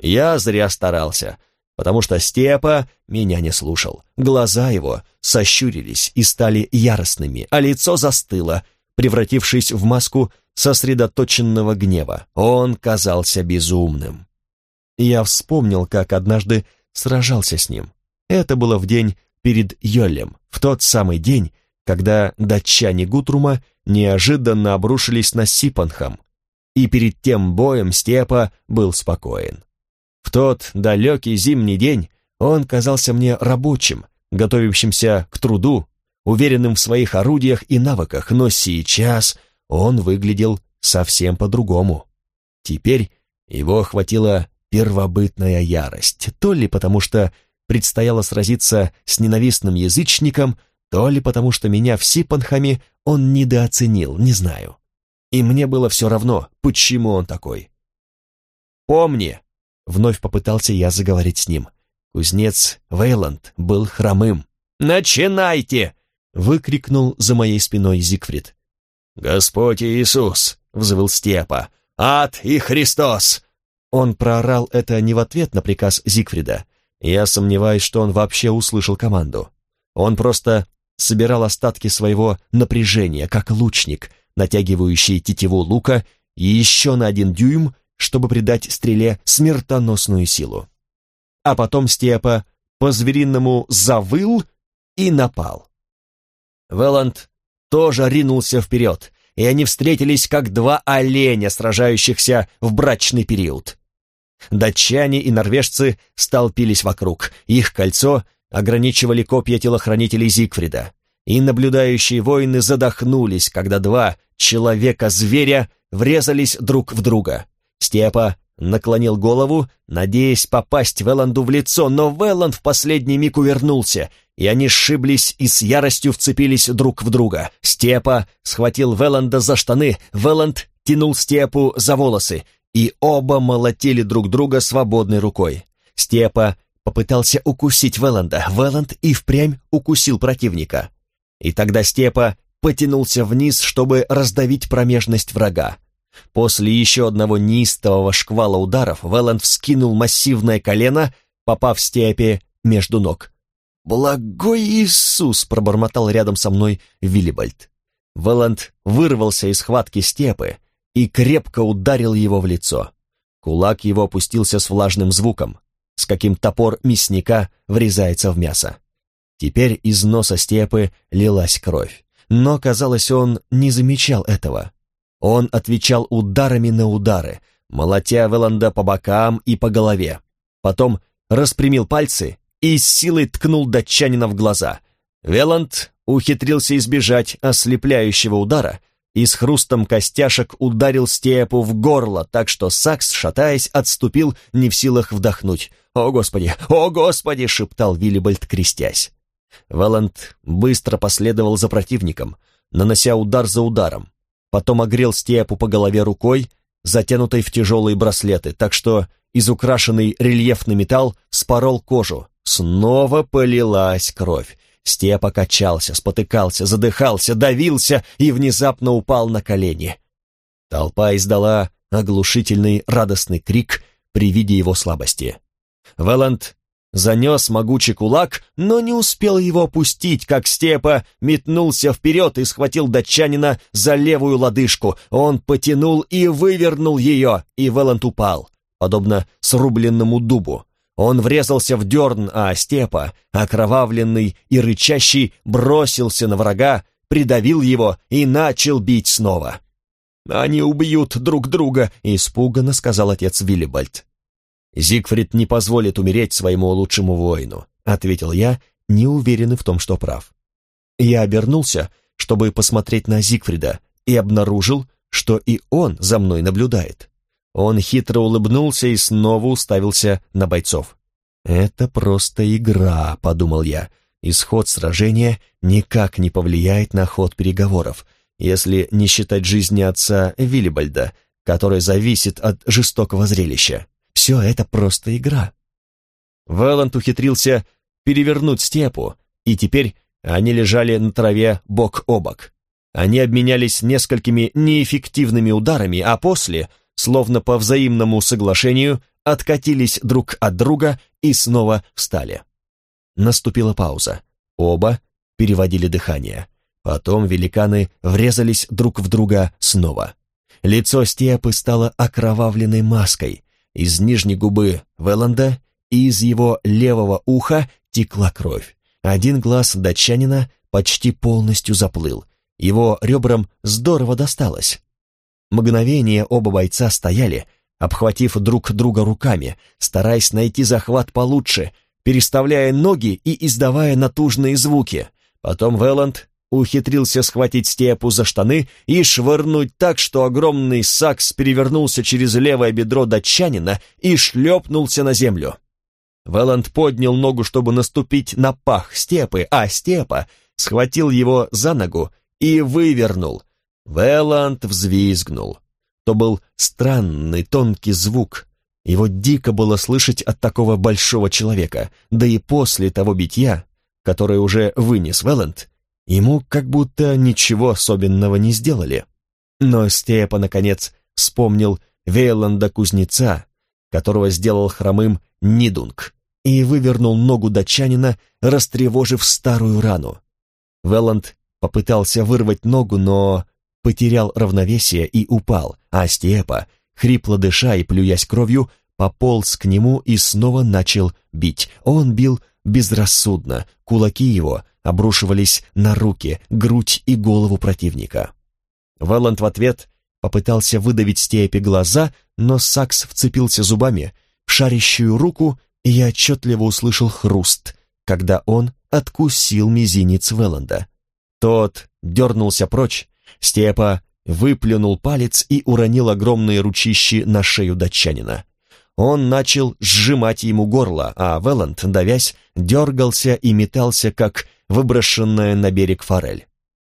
Я зря старался потому что Степа меня не слушал. Глаза его сощурились и стали яростными, а лицо застыло, превратившись в маску сосредоточенного гнева. Он казался безумным. Я вспомнил, как однажды сражался с ним. Это было в день перед Йолем, в тот самый день, когда датчане Гутрума неожиданно обрушились на Сипанхам, и перед тем боем Степа был спокоен. В тот далекий зимний день он казался мне рабочим, готовящимся к труду, уверенным в своих орудиях и навыках, но сейчас он выглядел совсем по-другому. Теперь его охватила первобытная ярость, то ли потому что предстояло сразиться с ненавистным язычником, то ли потому что меня в Сипанхаме он недооценил, не знаю. И мне было все равно, почему он такой. «Помни», Вновь попытался я заговорить с ним. Кузнец Вейланд был хромым. «Начинайте!» — выкрикнул за моей спиной Зигфрид. «Господь Иисус!» — взвыл Степа. «Ад и Христос!» Он проорал это не в ответ на приказ Зигфрида. Я сомневаюсь, что он вообще услышал команду. Он просто собирал остатки своего напряжения, как лучник, натягивающий тетиву лука, еще на один дюйм чтобы придать стреле смертоносную силу. А потом Степа по-звериному завыл и напал. Веланд тоже ринулся вперед, и они встретились как два оленя, сражающихся в брачный период. Датчане и норвежцы столпились вокруг. Их кольцо ограничивали копья телохранителей Зигфрида. И наблюдающие воины задохнулись, когда два человека-зверя врезались друг в друга. Степа наклонил голову, надеясь попасть Веланду в лицо, но Веланд в последний миг увернулся, и они сшиблись и с яростью вцепились друг в друга. Степа схватил Веланда за штаны, Веланд тянул Степу за волосы, и оба молотили друг друга свободной рукой. Степа попытался укусить Веланда, Веланд и впрямь укусил противника. И тогда Степа потянулся вниз, чтобы раздавить промежность врага. После еще одного неистового шквала ударов Веланд вскинул массивное колено, попав Степе между ног. «Благой Иисус!» — пробормотал рядом со мной Виллибальд. Веланд вырвался из схватки Степы и крепко ударил его в лицо. Кулак его опустился с влажным звуком, с каким топор мясника врезается в мясо. Теперь из носа Степы лилась кровь, но, казалось, он не замечал этого. Он отвечал ударами на удары, молотя Веланда по бокам и по голове. Потом распрямил пальцы и с силой ткнул датчанина в глаза. Веланд ухитрился избежать ослепляющего удара и с хрустом костяшек ударил Степу в горло, так что Сакс, шатаясь, отступил, не в силах вдохнуть. «О, Господи! О, Господи!» — шептал Виллибальд, крестясь. Валанд быстро последовал за противником, нанося удар за ударом. Потом огрел Степу по голове рукой, затянутой в тяжелые браслеты, так что изукрашенный рельефный металл спорол кожу. Снова полилась кровь. Степа качался, спотыкался, задыхался, давился и внезапно упал на колени. Толпа издала оглушительный радостный крик при виде его слабости. Веланд занес могучий кулак, но не успел его опустить, как Степа метнулся вперед и схватил датчанина за левую лодыжку. Он потянул и вывернул ее, и Веланд упал, подобно срубленному дубу. Он врезался в дерн, а Степа, окровавленный и рычащий, бросился на врага, придавил его и начал бить снова. «Они убьют друг друга», — испуганно сказал отец Виллибальд. «Зигфрид не позволит умереть своему лучшему воину», — ответил я, не уверенный в том, что прав. Я обернулся, чтобы посмотреть на Зигфрида, и обнаружил, что и он за мной наблюдает. Он хитро улыбнулся и снова уставился на бойцов. «Это просто игра», — подумал я. «Исход сражения никак не повлияет на ход переговоров, если не считать жизни отца Виллибальда, который зависит от жестокого зрелища. Все это просто игра. Веланд ухитрился перевернуть степу, и теперь они лежали на траве бок о бок. Они обменялись несколькими неэффективными ударами, а после, словно по взаимному соглашению, откатились друг от друга и снова встали. Наступила пауза. Оба переводили дыхание. Потом великаны врезались друг в друга снова. Лицо степы стало окровавленной маской, из нижней губы Веланда и из его левого уха текла кровь. Один глаз датчанина почти полностью заплыл. Его ребрам здорово досталось. Мгновение оба бойца стояли, обхватив друг друга руками, стараясь найти захват получше, переставляя ноги и издавая натужные звуки. Потом Веланд ухитрился схватить степу за штаны и швырнуть так, что огромный сакс перевернулся через левое бедро датчанина и шлепнулся на землю. Веланд поднял ногу, чтобы наступить на пах степы, а степа схватил его за ногу и вывернул. Веланд взвизгнул. То был странный тонкий звук. Его дико было слышать от такого большого человека, да и после того битья, которое уже вынес Веланд, Ему как будто ничего особенного не сделали. Но Степа, наконец, вспомнил Вейланда-кузнеца, которого сделал хромым Нидунг, и вывернул ногу датчанина, растревожив старую рану. Велланд попытался вырвать ногу, но потерял равновесие и упал, а Степа, хрипло дыша и плюясь кровью, пополз к нему и снова начал бить. Он бил безрассудно, кулаки его обрушивались на руки, грудь и голову противника. Велланд в ответ попытался выдавить степи глаза, но Сакс вцепился зубами в шарящую руку, и я отчетливо услышал хруст, когда он откусил мизинец Велланда. Тот дернулся прочь, Степа выплюнул палец и уронил огромные ручищи на шею датчанина. Он начал сжимать ему горло, а Велланд, давясь, дергался и метался, как выброшенная на берег форель.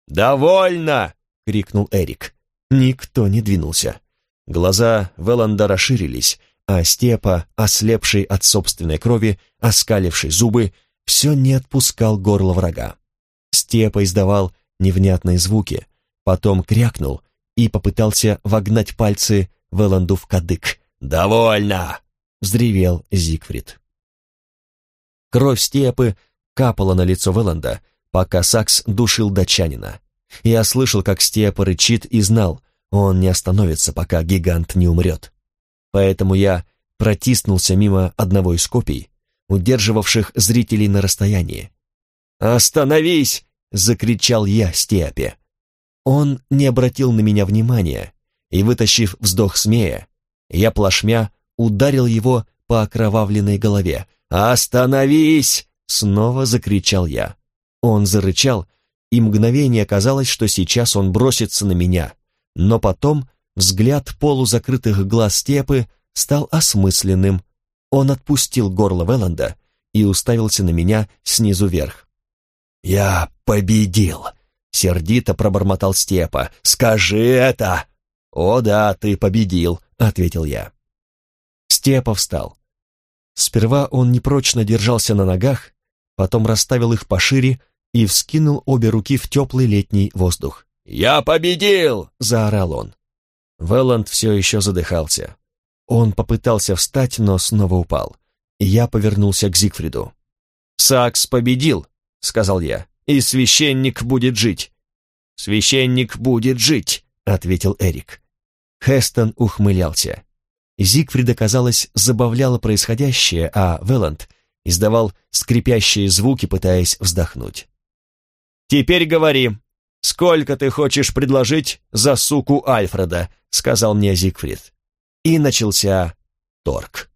«Довольно!» — крикнул Эрик. Никто не двинулся. Глаза Велланда расширились, а Степа, ослепший от собственной крови, оскаливший зубы, все не отпускал горло врага. Степа издавал невнятные звуки, потом крякнул и попытался вогнать пальцы Веланду в кадык. «Довольно!» — взревел Зигфрид. Кровь Степы капала на лицо Веланда, пока Сакс душил датчанина. Я слышал, как Степа рычит и знал, он не остановится, пока гигант не умрет. Поэтому я протиснулся мимо одного из копий, удерживавших зрителей на расстоянии. «Остановись!» — закричал я Степе. Он не обратил на меня внимания, и, вытащив вздох смея, я плашмя ударил его по окровавленной голове. «Остановись!» — снова закричал я. Он зарычал, и мгновение казалось, что сейчас он бросится на меня, но потом взгляд полузакрытых глаз степы стал осмысленным. Он отпустил горло Велланда и уставился на меня снизу вверх. «Я победил!» — сердито пробормотал Степа. «Скажи это!» «О да, ты победил!» — ответил я. Степа встал. Сперва он непрочно держался на ногах, потом расставил их пошире и вскинул обе руки в теплый летний воздух. «Я победил!» — заорал он. Велланд все еще задыхался. Он попытался встать, но снова упал. Я повернулся к Зигфриду. «Сакс победил!» — сказал я. «И священник будет жить!» «Священник будет жить!» — ответил Эрик. Хестон ухмылялся. Зигфрида, казалось, забавляло происходящее, а Веланд издавал скрипящие звуки, пытаясь вздохнуть. «Теперь говори, сколько ты хочешь предложить за суку Альфреда?» — сказал мне Зигфрид. И начался торг.